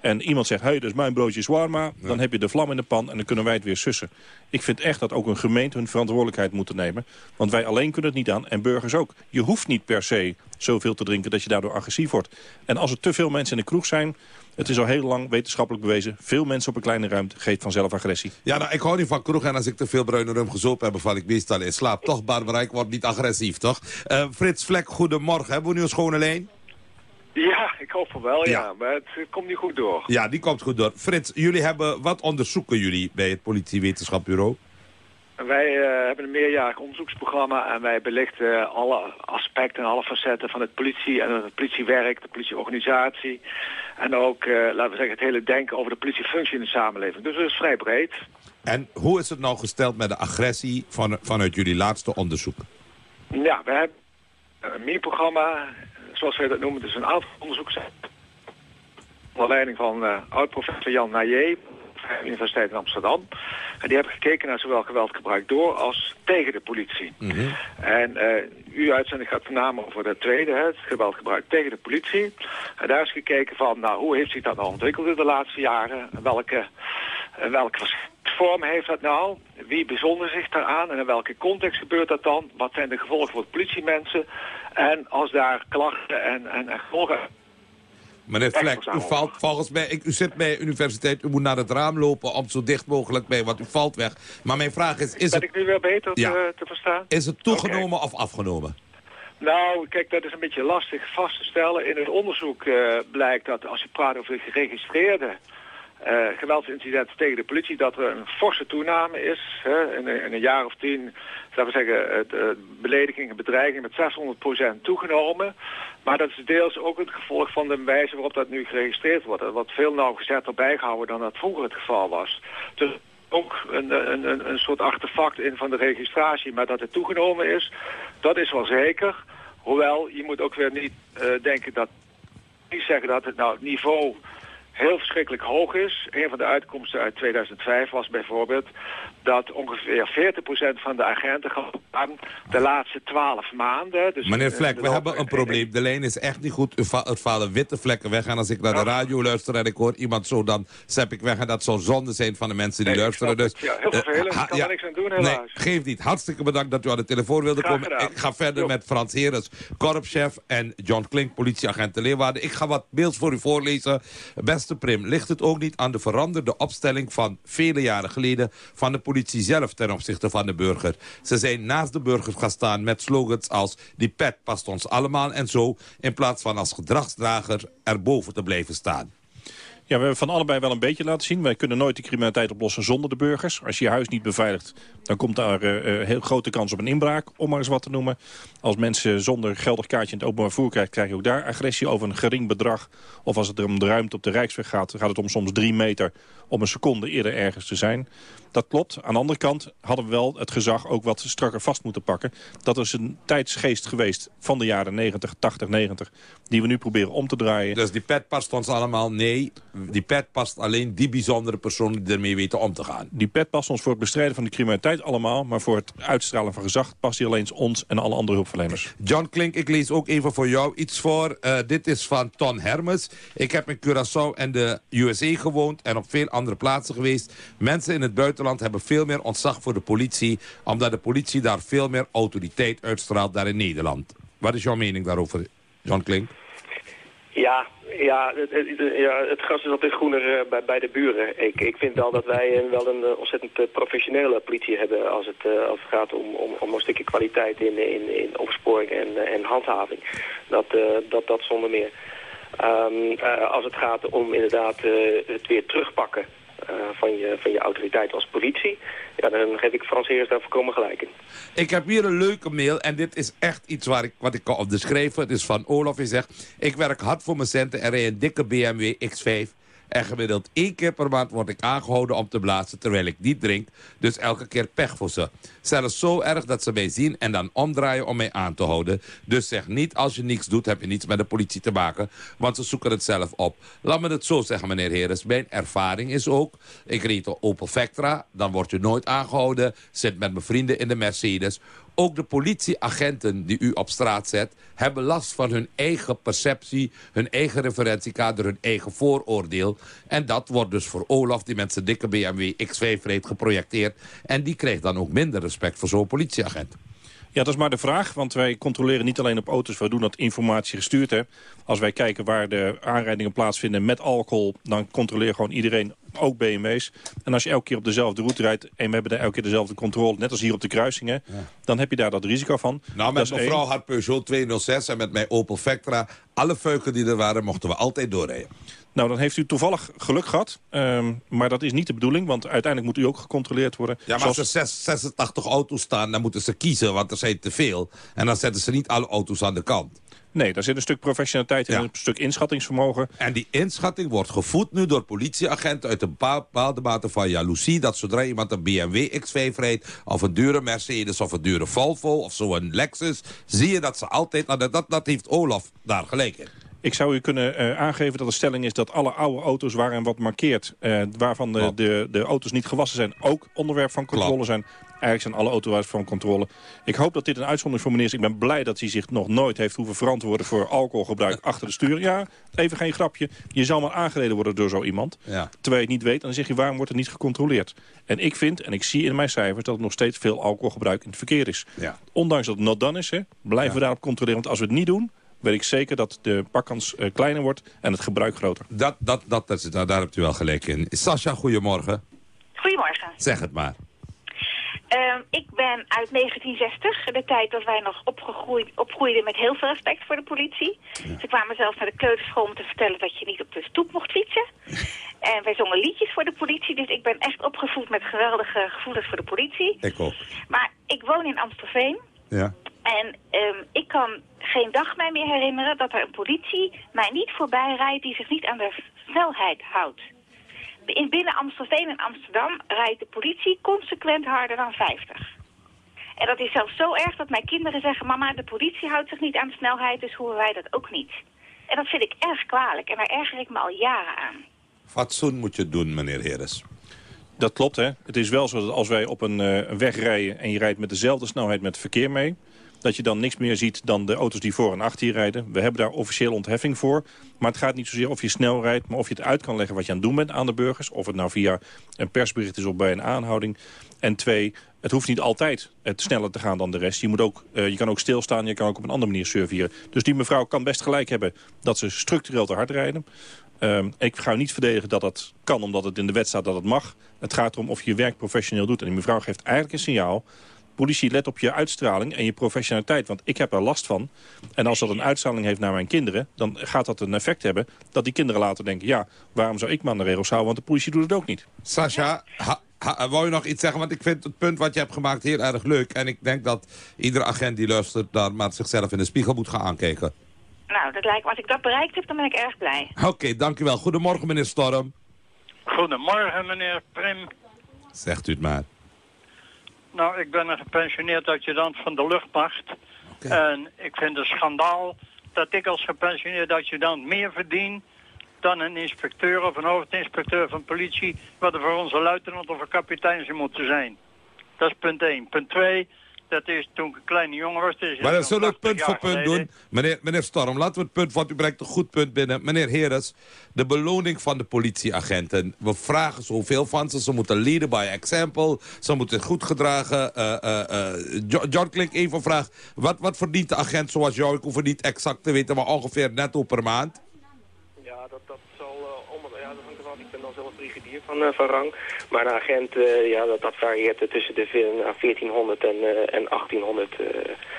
en iemand zegt, hey, dat is mijn broodje shawarma... dan heb je de vlam in de pan en dan kunnen wij het weer sussen. Ik vind echt dat ook een gemeente hun verantwoordelijkheid moet nemen. Want wij alleen kunnen het niet aan en burgers ook. Je hoeft niet per se zoveel te drinken dat je daardoor agressief wordt. En als er te veel mensen in de kroeg zijn... het is al heel lang wetenschappelijk bewezen... veel mensen op een kleine ruimte geeft vanzelf agressie. Ja, nou, ik hou niet van kroeg en als ik te veel bruine rum gezopen heb... val ik meestal in slaap. Toch, Barbara, ik word niet agressief, toch? Eh, Frits Vlek, goedemorgen. Hebben we nu een schone lijn? Ja, ik hoop van wel, ja. Ja. Maar het eh, komt niet goed door. Ja, die komt goed door. Frits, jullie hebben, wat onderzoeken jullie bij het politiewetenschapbureau? Wij eh, hebben een meerjarig onderzoeksprogramma en wij belichten alle aspecten, alle facetten van het politie en het politiewerk, de politieorganisatie. En ook, eh, laten we zeggen, het hele denken over de politiefunctie in de samenleving. Dus dat is vrij breed. En hoe is het nou gesteld met de agressie van, vanuit jullie laatste onderzoek? Ja, we hebben een mini-programma, zoals wij dat noemen. Is een aantal onderzoeken. Onder leiding van eh, oud-professor Jan Nayer, Universiteit in Amsterdam. En die hebben gekeken naar zowel geweldgebruik door als tegen de politie. En uh, uw uitzending gaat name over de tweede, hè, het geweldgebruik tegen de politie. En daar is gekeken van, nou, hoe heeft zich dat nou ontwikkeld in de laatste jaren? Welke, welke vorm heeft dat nou? Wie bijzonder zich daaraan en in welke context gebeurt dat dan? Wat zijn de gevolgen voor de politiemensen? En als daar klachten en, en, en gevolgen Meneer Vlek, u valt volgens mij, ik, u zit bij de universiteit, u moet naar het raam lopen om zo dicht mogelijk bij, want u valt weg. Maar mijn vraag is... is ben ik nu weer beter te, te, verstaan? Is het toegenomen of afgenomen? Nou, kijk, dat is een beetje lastig vast te stellen. In het onderzoek uh, blijkt dat als je praat over de geregistreerde uh, geweldsincidenten tegen de politie, dat er een forse toename is. Hè, in, een jaar of tien, zou we zeggen, het, uh, belediging en bedreiging met 600% toegenomen. Maar dat is deels ook het gevolg van de wijze waarop dat nu geregistreerd wordt. Er wordt veel nauwgezetter bijgehouden dan dat vroeger het geval was. Dus ook een, een, een, een soort artefact in van de registratie, maar dat het toegenomen is, dat is wel zeker. Hoewel, je moet ook weer niet uh, denken dat, niet zeggen dat het nou het niveau heel verschrikkelijk hoog is. Een van de uitkomsten uit 2005 was bijvoorbeeld dat ongeveer 40% van de agenten gaan de laatste 12 maanden. Dus Meneer Vlek, we hebben een probleem. De lijn is echt niet goed. Er vallen witte vlekken weg. En als ik naar de radio luister en ik hoor iemand zo, dan zet ik weg. En dat zou zonde zijn van de mensen die luisteren. Dus, ja, heel vervelend. Uh, ik kan ja, er niks aan doen helaas. Nee, geeft niet. Hartstikke bedankt dat u aan de telefoon wilde Graag komen. Gedaan. Ik ga verder met Frans Heres, korpschef en John Klink, politieagent te Leeuwarden. Ik ga wat mails voor u voorlezen. Beste Prim, ligt het ook niet aan de veranderde opstelling van vele jaren geleden van de politie zelf ten opzichte van de burger? Ze zijn naast de burger gaan staan met slogans als die pet past ons allemaal en zo, in plaats van als gedragsdrager erboven te blijven staan. Ja, we hebben van allebei wel een beetje laten zien. Wij kunnen nooit de criminaliteit oplossen zonder de burgers. Als je je huis niet beveiligt, dan komt daar uh, heel grote kans op een inbraak, om maar eens wat te noemen. Als mensen zonder geldig kaartje in het openbaar vervoer krijgen, krijg je ook daar agressie over een gering bedrag. Of als het om de ruimte op de Rijksweg gaat, gaat het om soms drie meter om een seconde eerder ergens te zijn. Dat klopt. Aan de andere kant hadden we wel het gezag ook wat strakker vast moeten pakken. Dat is een tijdsgeest geweest van de jaren 90, 80, 90... die we nu proberen om te draaien. Dus die pet past ons allemaal? Nee, die pet past alleen die bijzondere personen die ermee weten om te gaan. Die pet past ons voor het bestrijden van de criminaliteit allemaal... maar voor het uitstralen van gezag past die alleen ons en alle andere hulpverleners. John Klink, ik lees ook even voor jou iets voor. Uh, dit is van Ton Hermes. Ik heb in Curaçao en de USA gewoond en op veel andere plaatsen geweest. Mensen in het buitenland hebben veel meer ontzag voor de politie... omdat de politie daar veel meer autoriteit uitstraalt dan in Nederland. Wat is jouw mening daarover, John Klink? Ja, ja, het, ja, het gras is altijd groener uh, bij, bij de buren. Ik, ik vind wel dat wij wel een uh, ontzettend professionele politie hebben als het, als het gaat om, om, om een stukje kwaliteit in, in, in opsporing en, en handhaving. Dat, dat, dat zonder meer. Um, als het gaat om inderdaad het weer terugpakken uh, van, je, van je autoriteit als politie, ja, dan geef ik Frans Heers daar voorkomen gelijk in. Ik heb hier een leuke mail en dit is echt iets waar ik, wat ik kan onderschrijven. Het is van Olaf, hij zegt, ik werk hard voor mijn centen en rij een dikke BMW X5. En gemiddeld één keer per maand word ik aangehouden om te blazen terwijl ik niet drink. Dus elke keer pech voor ze. Zelfs zo erg dat ze mij zien en dan omdraaien om mij aan te houden. Dus zeg niet als je niets doet heb je niets met de politie te maken. Want ze zoeken het zelf op. Laat me het zo zeggen meneer Heres. Mijn ervaring is ook. Ik reed de Opel Vectra. Dan word je nooit aangehouden. Zit met mijn vrienden in de Mercedes. Ook de politieagenten die u op straat zet... hebben last van hun eigen perceptie, hun eigen referentiekader, hun eigen vooroordeel. En dat wordt dus voor Olaf, die met zijn dikke BMW X5 reed, geprojecteerd. En die krijgt dan ook minder respect voor zo'n politieagent. Ja, dat is maar de vraag, want wij controleren niet alleen op auto's. We doen dat informatie gestuurd hè. Als wij kijken waar de aanrijdingen plaatsvinden met alcohol... dan controleer gewoon iedereen, ook BMW's. En als je elke keer op dezelfde route rijdt... en we hebben daar elke keer dezelfde controle, net als hier op de kruisingen... Ja. dan heb je daar dat risico van. Nou, met mevrouw had Peugeot 206 en met mijn Opel Vectra... alle veuken die er waren, mochten we altijd doorrijden. Nou, dan heeft u toevallig geluk gehad. Um, maar dat is niet de bedoeling, want uiteindelijk moet u ook gecontroleerd worden. Ja, maar Zoals... als er 86 auto's staan, dan moeten ze kiezen, want er zijn te veel. En dan zetten ze niet alle auto's aan de kant. Nee, daar zit een stuk professionaliteit en ja. een stuk inschattingsvermogen. En die inschatting wordt gevoed nu door politieagenten uit een bepaalde mate van jaloezie. Dat zodra iemand een BMW X5 rijdt, of een dure Mercedes, of een dure Volvo, of zo'n Lexus, zie je dat ze altijd... Dat, dat heeft Olaf daar gelijk in. Ik zou u kunnen eh, aangeven dat de stelling is dat alle oude auto's waar en wat markeert... eh, waarvan de, de, de auto's niet gewassen zijn, ook onderwerp van controle zijn. Eigenlijk zijn alle auto's van controle. Ik hoop dat dit een uitzondering voor meneer is. Ik ben blij dat hij zich nog nooit heeft hoeven verantwoorden... voor alcoholgebruik [laughs] achter de stuur. Ja, even geen grapje. Je zal maar aangereden worden door zo iemand. Ja. Terwijl je het niet weet, dan zeg je waarom wordt het niet gecontroleerd. En ik vind, en ik zie in mijn cijfers... dat er nog steeds veel alcoholgebruik in het verkeer is. Ja. Ondanks dat het not done is, hè, blijven we daarop controleren. Want als we het niet doen, weet ik zeker dat de pakkans eh, kleiner wordt... en het gebruik groter. Dat, dat, dat, dat, is het. Daar hebt u wel gelijk in. Sascha, goedemorgen. Goedemorgen. Zeg het maar. Ehm, ik ben uit 1960, de tijd dat wij nog opgegroeid, opgroeiden met heel veel respect voor de politie. Ze kwamen zelfs naar de kleuterschool om te vertellen dat je niet op de stoep mocht fietsen. [laughs] en wij zongen liedjes voor de politie, dus ik ben echt opgevoed met geweldige gevoelens voor de politie. Ik ook. Maar ik woon in Amstelveen Ja. en ehm, ik kan geen dag mij meer herinneren dat er een politie mij niet voorbij rijdt die zich niet aan de snelheid houdt. In binnen Amstelveen en Amsterdam rijdt de politie consequent harder dan 50. En dat is zelfs zo erg dat mijn kinderen zeggen... mama, de politie houdt zich niet aan de snelheid, dus hoeven wij dat ook niet. En dat vind ik erg kwalijk en daar erger ik me al jaren aan. Fatsoen moet je doen, meneer Heres. Dat klopt, hè. Het is wel zo dat als wij op een, eh, een weg rijden... en je rijdt met dezelfde snelheid met het verkeer mee... dat je dan niks meer ziet dan de auto's die voor en achter je rijden. We hebben daar officieel ontheffing voor. Maar het gaat niet zozeer of je snel rijdt... maar of je het uit kan leggen wat je aan het doen bent aan de burgers. Of het nou via een persbericht is of bij een aanhouding. En twee, het hoeft niet altijd het sneller te gaan dan de rest. Je, moet ook, eh, je kan ook stilstaan, je kan ook op een andere manier surveilleren. Dus die mevrouw kan best gelijk hebben dat ze structureel te hard rijden. Ehm, ik ga niet verdedigen dat dat kan, omdat het in de wet staat dat het mag. Het gaat erom of je je werk professioneel doet. En die mevrouw geeft eigenlijk een signaal. Politie, let op je uitstraling en je professionaliteit. Want ik heb er last van. En als dat een uitstraling heeft naar mijn kinderen... dan gaat dat een effect hebben dat die kinderen later denken... ja, waarom zou ik me aan de regels houden? Want de politie doet het ook niet. Sascha, ha, ha, wou je nog iets zeggen? Want ik vind het punt wat je hebt gemaakt heel erg leuk. En ik denk dat iedere agent die luistert... daar maar zichzelf in de spiegel moet gaan aankijken. Nou, dat lijkt me, als ik dat bereikt heb, dan ben ik erg blij. Oké, dank u wel. Goedemorgen, meneer Storm. Goedemorgen, meneer Prim. Zegt u het maar. Nou, ik ben een gepensioneerd adjudant van de luchtmacht. En ik vind het schandaal dat ik als gepensioneerd adjudant meer verdien dan een inspecteur of een hoofdinspecteur van politie, wat er voor onze luitenant of een kapitein zou moeten zijn. Dat is punt 1. Punt 2, dat is toen ik een kleine jongen was. Dus Maar dan zullen we het 80 punt voor punt geleden. doen. Meneer, meneer Storm, laten we het punt, want u brengt een goed punt binnen. Meneer Heres, de beloning van de politieagenten. We vragen zoveel van ze. Ze moeten leaden by example. Ze moeten goed gedragen. Eh, Jo- John Klink, even vraag. Wat, wat verdient de agent zoals jou? Ik hoef het niet exact te weten, maar ongeveer netto per maand. Ja, dat, dat zal eh, onder... Ja, dat hangt ervan. Ik ben dan zelf brigadier van, eh, van rang. Maar een agent, eh, ja, dat, dat varieert tussen de ve- nou, 1400 en, eh, en 1800 eh,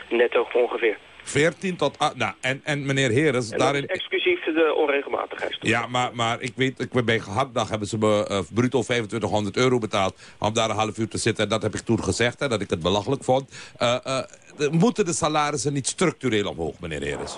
netto ongeveer. 14 tot... ah, nou, en, en meneer Heres, daarin... exclusief de onregelmatigheid. Ja, maar, maar ik weet, ik ben bij gehaktdag hebben ze me bruto 2500 euro betaald om daar een half uur te zitten. En dat heb ik toen gezegd, hè, dat ik het belachelijk vond. De- moeten de salarissen niet structureel omhoog, meneer Heres?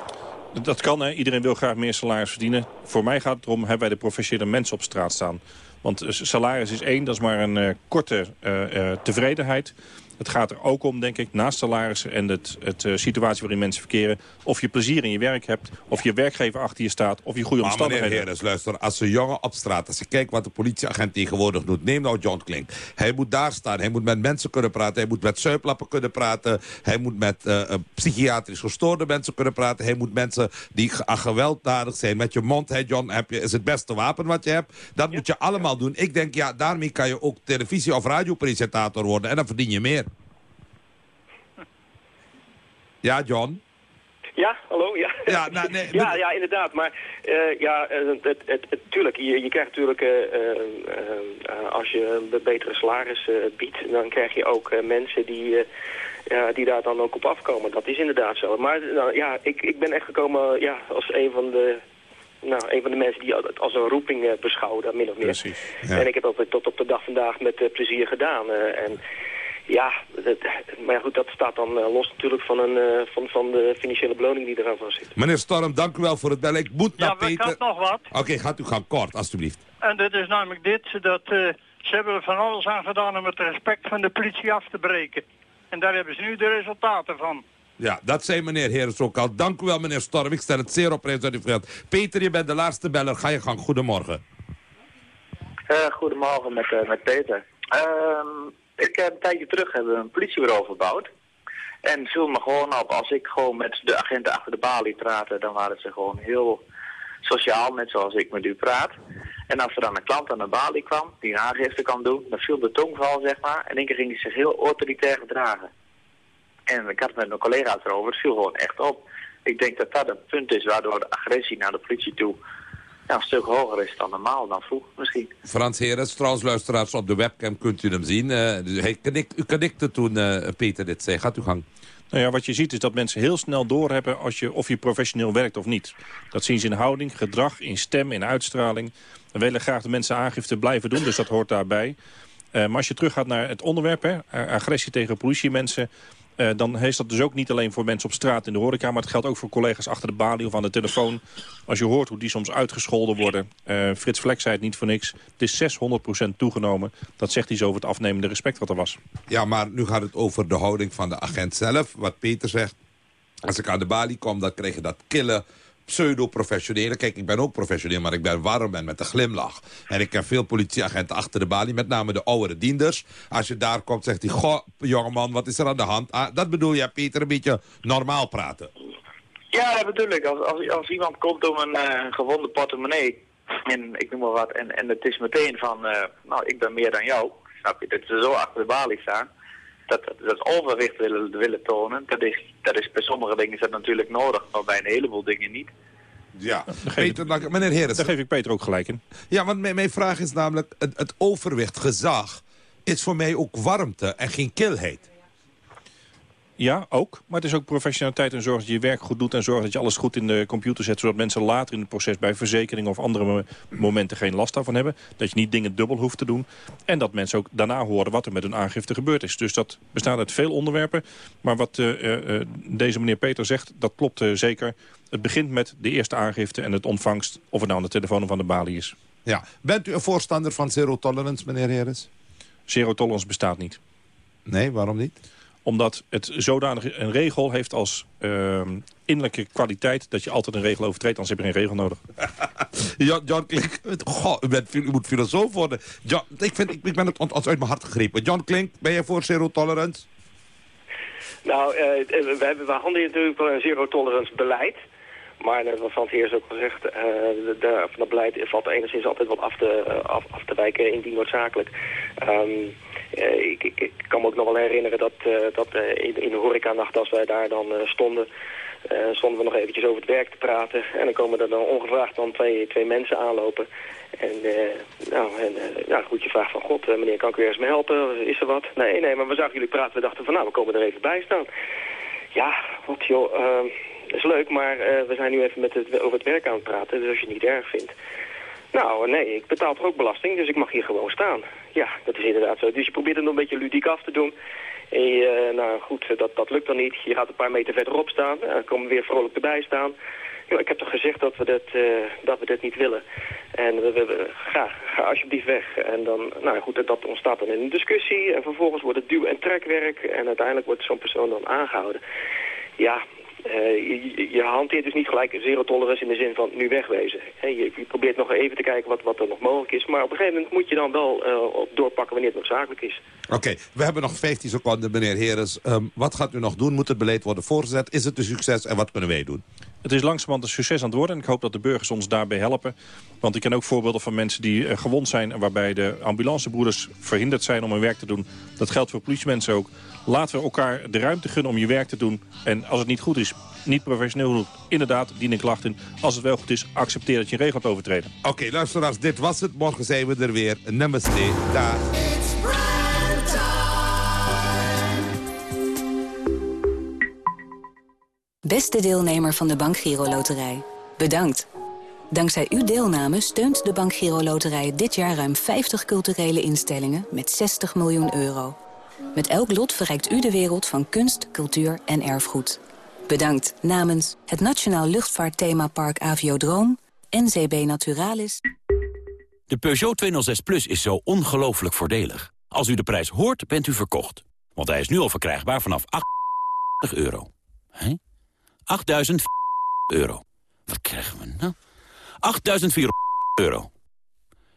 Dat kan, hè. Iedereen wil graag meer salaris verdienen. Voor mij gaat het erom, hebben wij de professionele mensen op straat staan. Want salaris is één, dat is maar een eh, korte eh, eh, tevredenheid. Het gaat er ook om, denk ik, naast salarissen en het, het eh, situatie waarin mensen verkeren... of je plezier in je werk hebt, of je werkgever achter je staat... of je goede Maar meneer omstandigheden Heres, luister, als een jongen op straat... als je kijkt wat de politieagent tegenwoordig doet... neem nou John Klink. Hij moet daar staan, hij moet met mensen kunnen praten... hij moet met zuiplappen kunnen praten... hij moet met eh, eh, psychiatrisch gestoorde mensen kunnen praten... hij moet mensen die ge- gewelddadig zijn... met je mond, hè John, heb je, is het beste wapen wat je hebt. Dat moet je allemaal doen. Ik denk, ja, daarmee kan je ook televisie- of radiopresentator worden... en dan verdien je meer. Ja, John? Ja, hallo, ja. Ja, nou, nee, [laughs] ja, ja, inderdaad. Maar eh, ja, het, het, het, tuurlijk, je, je krijgt natuurlijk, eh, eh, als je een betere salaris biedt, dan krijg je ook mensen die, ja, die daar dan ook op afkomen. Dat is inderdaad zo. Maar nou, ja, ik, ik ben echt gekomen ja, als een van de... Nou, een van de mensen die het als een roeping beschouwen, min of meer. Precies. En ik heb dat tot op de dag vandaag met plezier gedaan. en ja, dat, maar ja, goed, dat staat dan eh, los natuurlijk van, een, eh, van, van de financiële beloning die eraan vast zit. Meneer Storm, dank u wel voor het bellen. Ik moet Ja, naar ik Peter... had nog wat. Oké, gaat u gaan kort, alstublieft. En dat is namelijk dit, dat eh, ze hebben er van alles aan gedaan om het respect van de politie af te breken. En daar hebben ze nu de resultaten van. Ja, dat zei meneer Heres ook al. Dank u wel, meneer Storm. Ik stel het zeer op prijs uit uw geld. Peter, je bent de laatste beller. Ga je gang. Goedemorgen. Uh, goedemorgen met, uh, met Peter. Uh, ik heb een tijdje terug hebben een politiebureau verbouwd. En viel me gewoon op, als ik gewoon met de agenten achter de balie praatte, dan waren ze gewoon heel sociaal, net zoals ik met u praat. En als er dan een klant aan de balie kwam, die een aangifte kan doen, dan viel de tongval, zeg maar. En één keer ging hij zich heel autoritair gedragen. En ik had het met mijn collega's erover, het viel gewoon echt op. Ik denk dat dat een punt is waardoor de agressie naar de politie toe ja, een stuk hoger is dan normaal, dan vroeg misschien. Frans Heres, trouwens luisteraars op de webcam kunt u hem zien. Uh, hij knikt, u knikte toen uh, Peter dit zei. Gaat u gang. Nou ja, wat je ziet is dat mensen heel snel doorhebben als je, of je professioneel werkt of niet. Dat zien ze in houding, gedrag, in stem, in uitstraling. We willen graag de mensen aangifte blijven doen, dus dat hoort daarbij. Uh, maar als je teruggaat naar het onderwerp, hè, agressie tegen politiemensen... Uh, dan is dat dus ook niet alleen voor mensen op straat in de horeca... maar het geldt ook voor collega's achter de balie of aan de telefoon. Als je hoort hoe die soms uitgescholden worden. Uh, Frits Vlek zei het niet voor niks. Het is 600% toegenomen. Dat zegt iets over het afnemende respect wat er was. Ja, maar nu gaat het over de houding van de agent zelf. Wat Peter zegt. Als ik aan de balie kom, dan krijg je dat kille pseudo-professionele. Kijk, ik ben ook professioneel, maar ik ben warm en met een glimlach. En ik heb veel politieagenten achter de balie, met name de oudere dienders. Als je daar komt, zegt hij, goh, jongeman, wat is er aan de hand? Ah, dat bedoel je, Peter, een beetje normaal praten. Ja, natuurlijk. Als, als, als iemand komt om een uh, gewonde portemonnee, en ik noem maar wat, en, en het is meteen van, uh, nou, ik ben meer dan jou, snap je, dat ze zo achter de balie staan dat, dat overwicht willen, willen tonen, dat is, dat is bij sommige dingen is dat natuurlijk nodig, maar bij een heleboel dingen niet. Ja, Peter, meneer Heres. Daar geef ik Peter ook gelijk in. Ja, want mijn, mijn vraag is namelijk, het, het overwicht, gezag, is voor mij ook warmte en geen kilheid. Ja, ook. Maar het is ook professionaliteit en zorg dat je je werk goed doet... en zorg dat je alles goed in de computer zet... zodat mensen later in het proces bij verzekering of andere momenten geen last daarvan hebben. Dat je niet dingen dubbel hoeft te doen. En dat mensen ook daarna horen wat er met hun aangifte gebeurd is. Dus dat bestaat uit veel onderwerpen. Maar wat uh, uh, deze meneer Peter zegt, dat klopt uh, zeker. Het begint met de eerste aangifte en het ontvangst... of het nou aan de telefoon of aan de balie is. Ja. Bent u een voorstander van zero tolerance, meneer Heres? Zero tolerance bestaat niet. Nee, waarom niet? Omdat het zodanig een regel heeft als uh, innerlijke kwaliteit... dat je altijd een regel overtreedt, anders heb je geen regel nodig. [laughs] John, John Klink, goh, u, bent, u moet filosoof worden. John, ik, vind, ik, ik ben het als uit mijn hart gegrepen. John Klink, ben jij voor zero tolerance? Nou, uh, we, hebben, we handelen natuurlijk een zero tolerance beleid... Maar net wat Frans Heers ook gezegd, uh, de, van beleid valt enigszins altijd wat af te, uh, af, af te wijken indien noodzakelijk. Um, uh, ik, ik, ik, kan me ook nog wel herinneren dat, dat in, in de horecanacht als wij daar dan stonden, stonden we nog eventjes over het werk te praten. En dan komen er dan ongevraagd dan twee, twee mensen aanlopen. En, nou, en goed, je vraagt van God, meneer, kan ik u ergens mee helpen? Is er wat? Nee, nee, maar we zagen jullie praten. We dachten van, nou, we komen er even bij staan. Ja, wat joh, ehm, dat is leuk, maar uh, we zijn nu even met het, over het werk aan het praten. Dus als je het niet erg vindt. Nou, nee, ik betaal toch ook belasting, dus ik mag hier gewoon staan. Ja, dat is inderdaad zo. Dus je probeert het nog een beetje ludiek af te doen. En je, uh, nou goed, dat, dat lukt dan niet. Je gaat een paar meter verderop staan. Dan komen we weer vrolijk erbij staan. Ja, ik heb toch gezegd dat we dat, dat, we dat niet willen. En we, we, ga, alsjeblieft weg. En dan, nou goed, dat ontstaat dan in een discussie. En vervolgens wordt het duw- en trekwerk. En uiteindelijk wordt zo'n persoon dan aangehouden. Ja, je, je, hanteert dus niet gelijk zero tolerance in de zin van nu wegwezen. Je, je, probeert nog even te kijken wat, wat, er nog mogelijk is. Maar op een gegeven moment moet je dan wel uh, doorpakken wanneer het noodzakelijk is. Oké, we hebben nog 15 seconden, meneer Heres. Um, wat gaat u nog doen? Moet het beleid worden voorgezet? Is het een succes en wat kunnen wij doen? Het is langzamerhand een succes aan het worden. En ik hoop dat de burgers ons daarbij helpen. Want ik ken ook voorbeelden van mensen die uh, gewond zijn... en waarbij de ambulancebroeders verhinderd zijn om hun werk te doen. Dat geldt voor politiemensen ook. Laten we elkaar de ruimte gunnen om je werk te doen. En als het niet goed is, niet professioneel doet, inderdaad, dien een klacht in. Als het wel goed is, accepteer dat je een regel hebt overtreden. Oké, okay, luisteraars, dit was het. Morgen zijn we er weer. Namaste. Daar. Beste deelnemer van de Bank Giro Loterij, bedankt. Dankzij uw deelname steunt de Bank Giro Loterij dit jaar ruim 50 culturele instellingen met 60 miljoen euro. Met elk lot verrijkt u de wereld van kunst, cultuur en erfgoed. Bedankt namens het Nationaal Luchtvaartthemapark Aviodroom, NZB Naturalis. De Peugeot 206 Plus is zo ongelooflijk voordelig. Als u de prijs hoort, bent u verkocht. Want hij is nu al verkrijgbaar vanaf 8 euro. Hé? 8.000 euro. Wat krijgen we nou? 8.400 euro.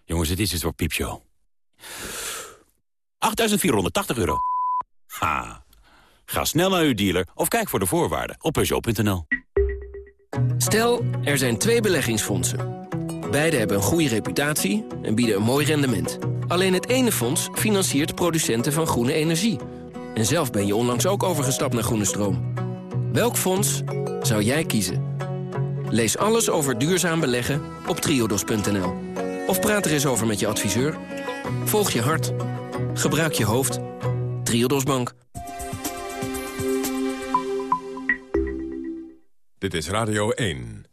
Jongens, het is een soort piepshow. 8.480 euro. Ha. Ga snel naar uw dealer of kijk voor de voorwaarden op Peugeot.nl. Stel, er zijn twee beleggingsfondsen. Beide hebben een goede reputatie en bieden een mooi rendement. Alleen het ene fonds financiert producenten van groene energie. En zelf ben je onlangs ook overgestapt naar groene stroom. Welk fonds zou jij kiezen? Lees alles over duurzaam beleggen op triodos.nl. Of praat er eens over met je adviseur. Volg je hart. Gebruik je hoofd. Triodos Bank. Dit is Radio 1.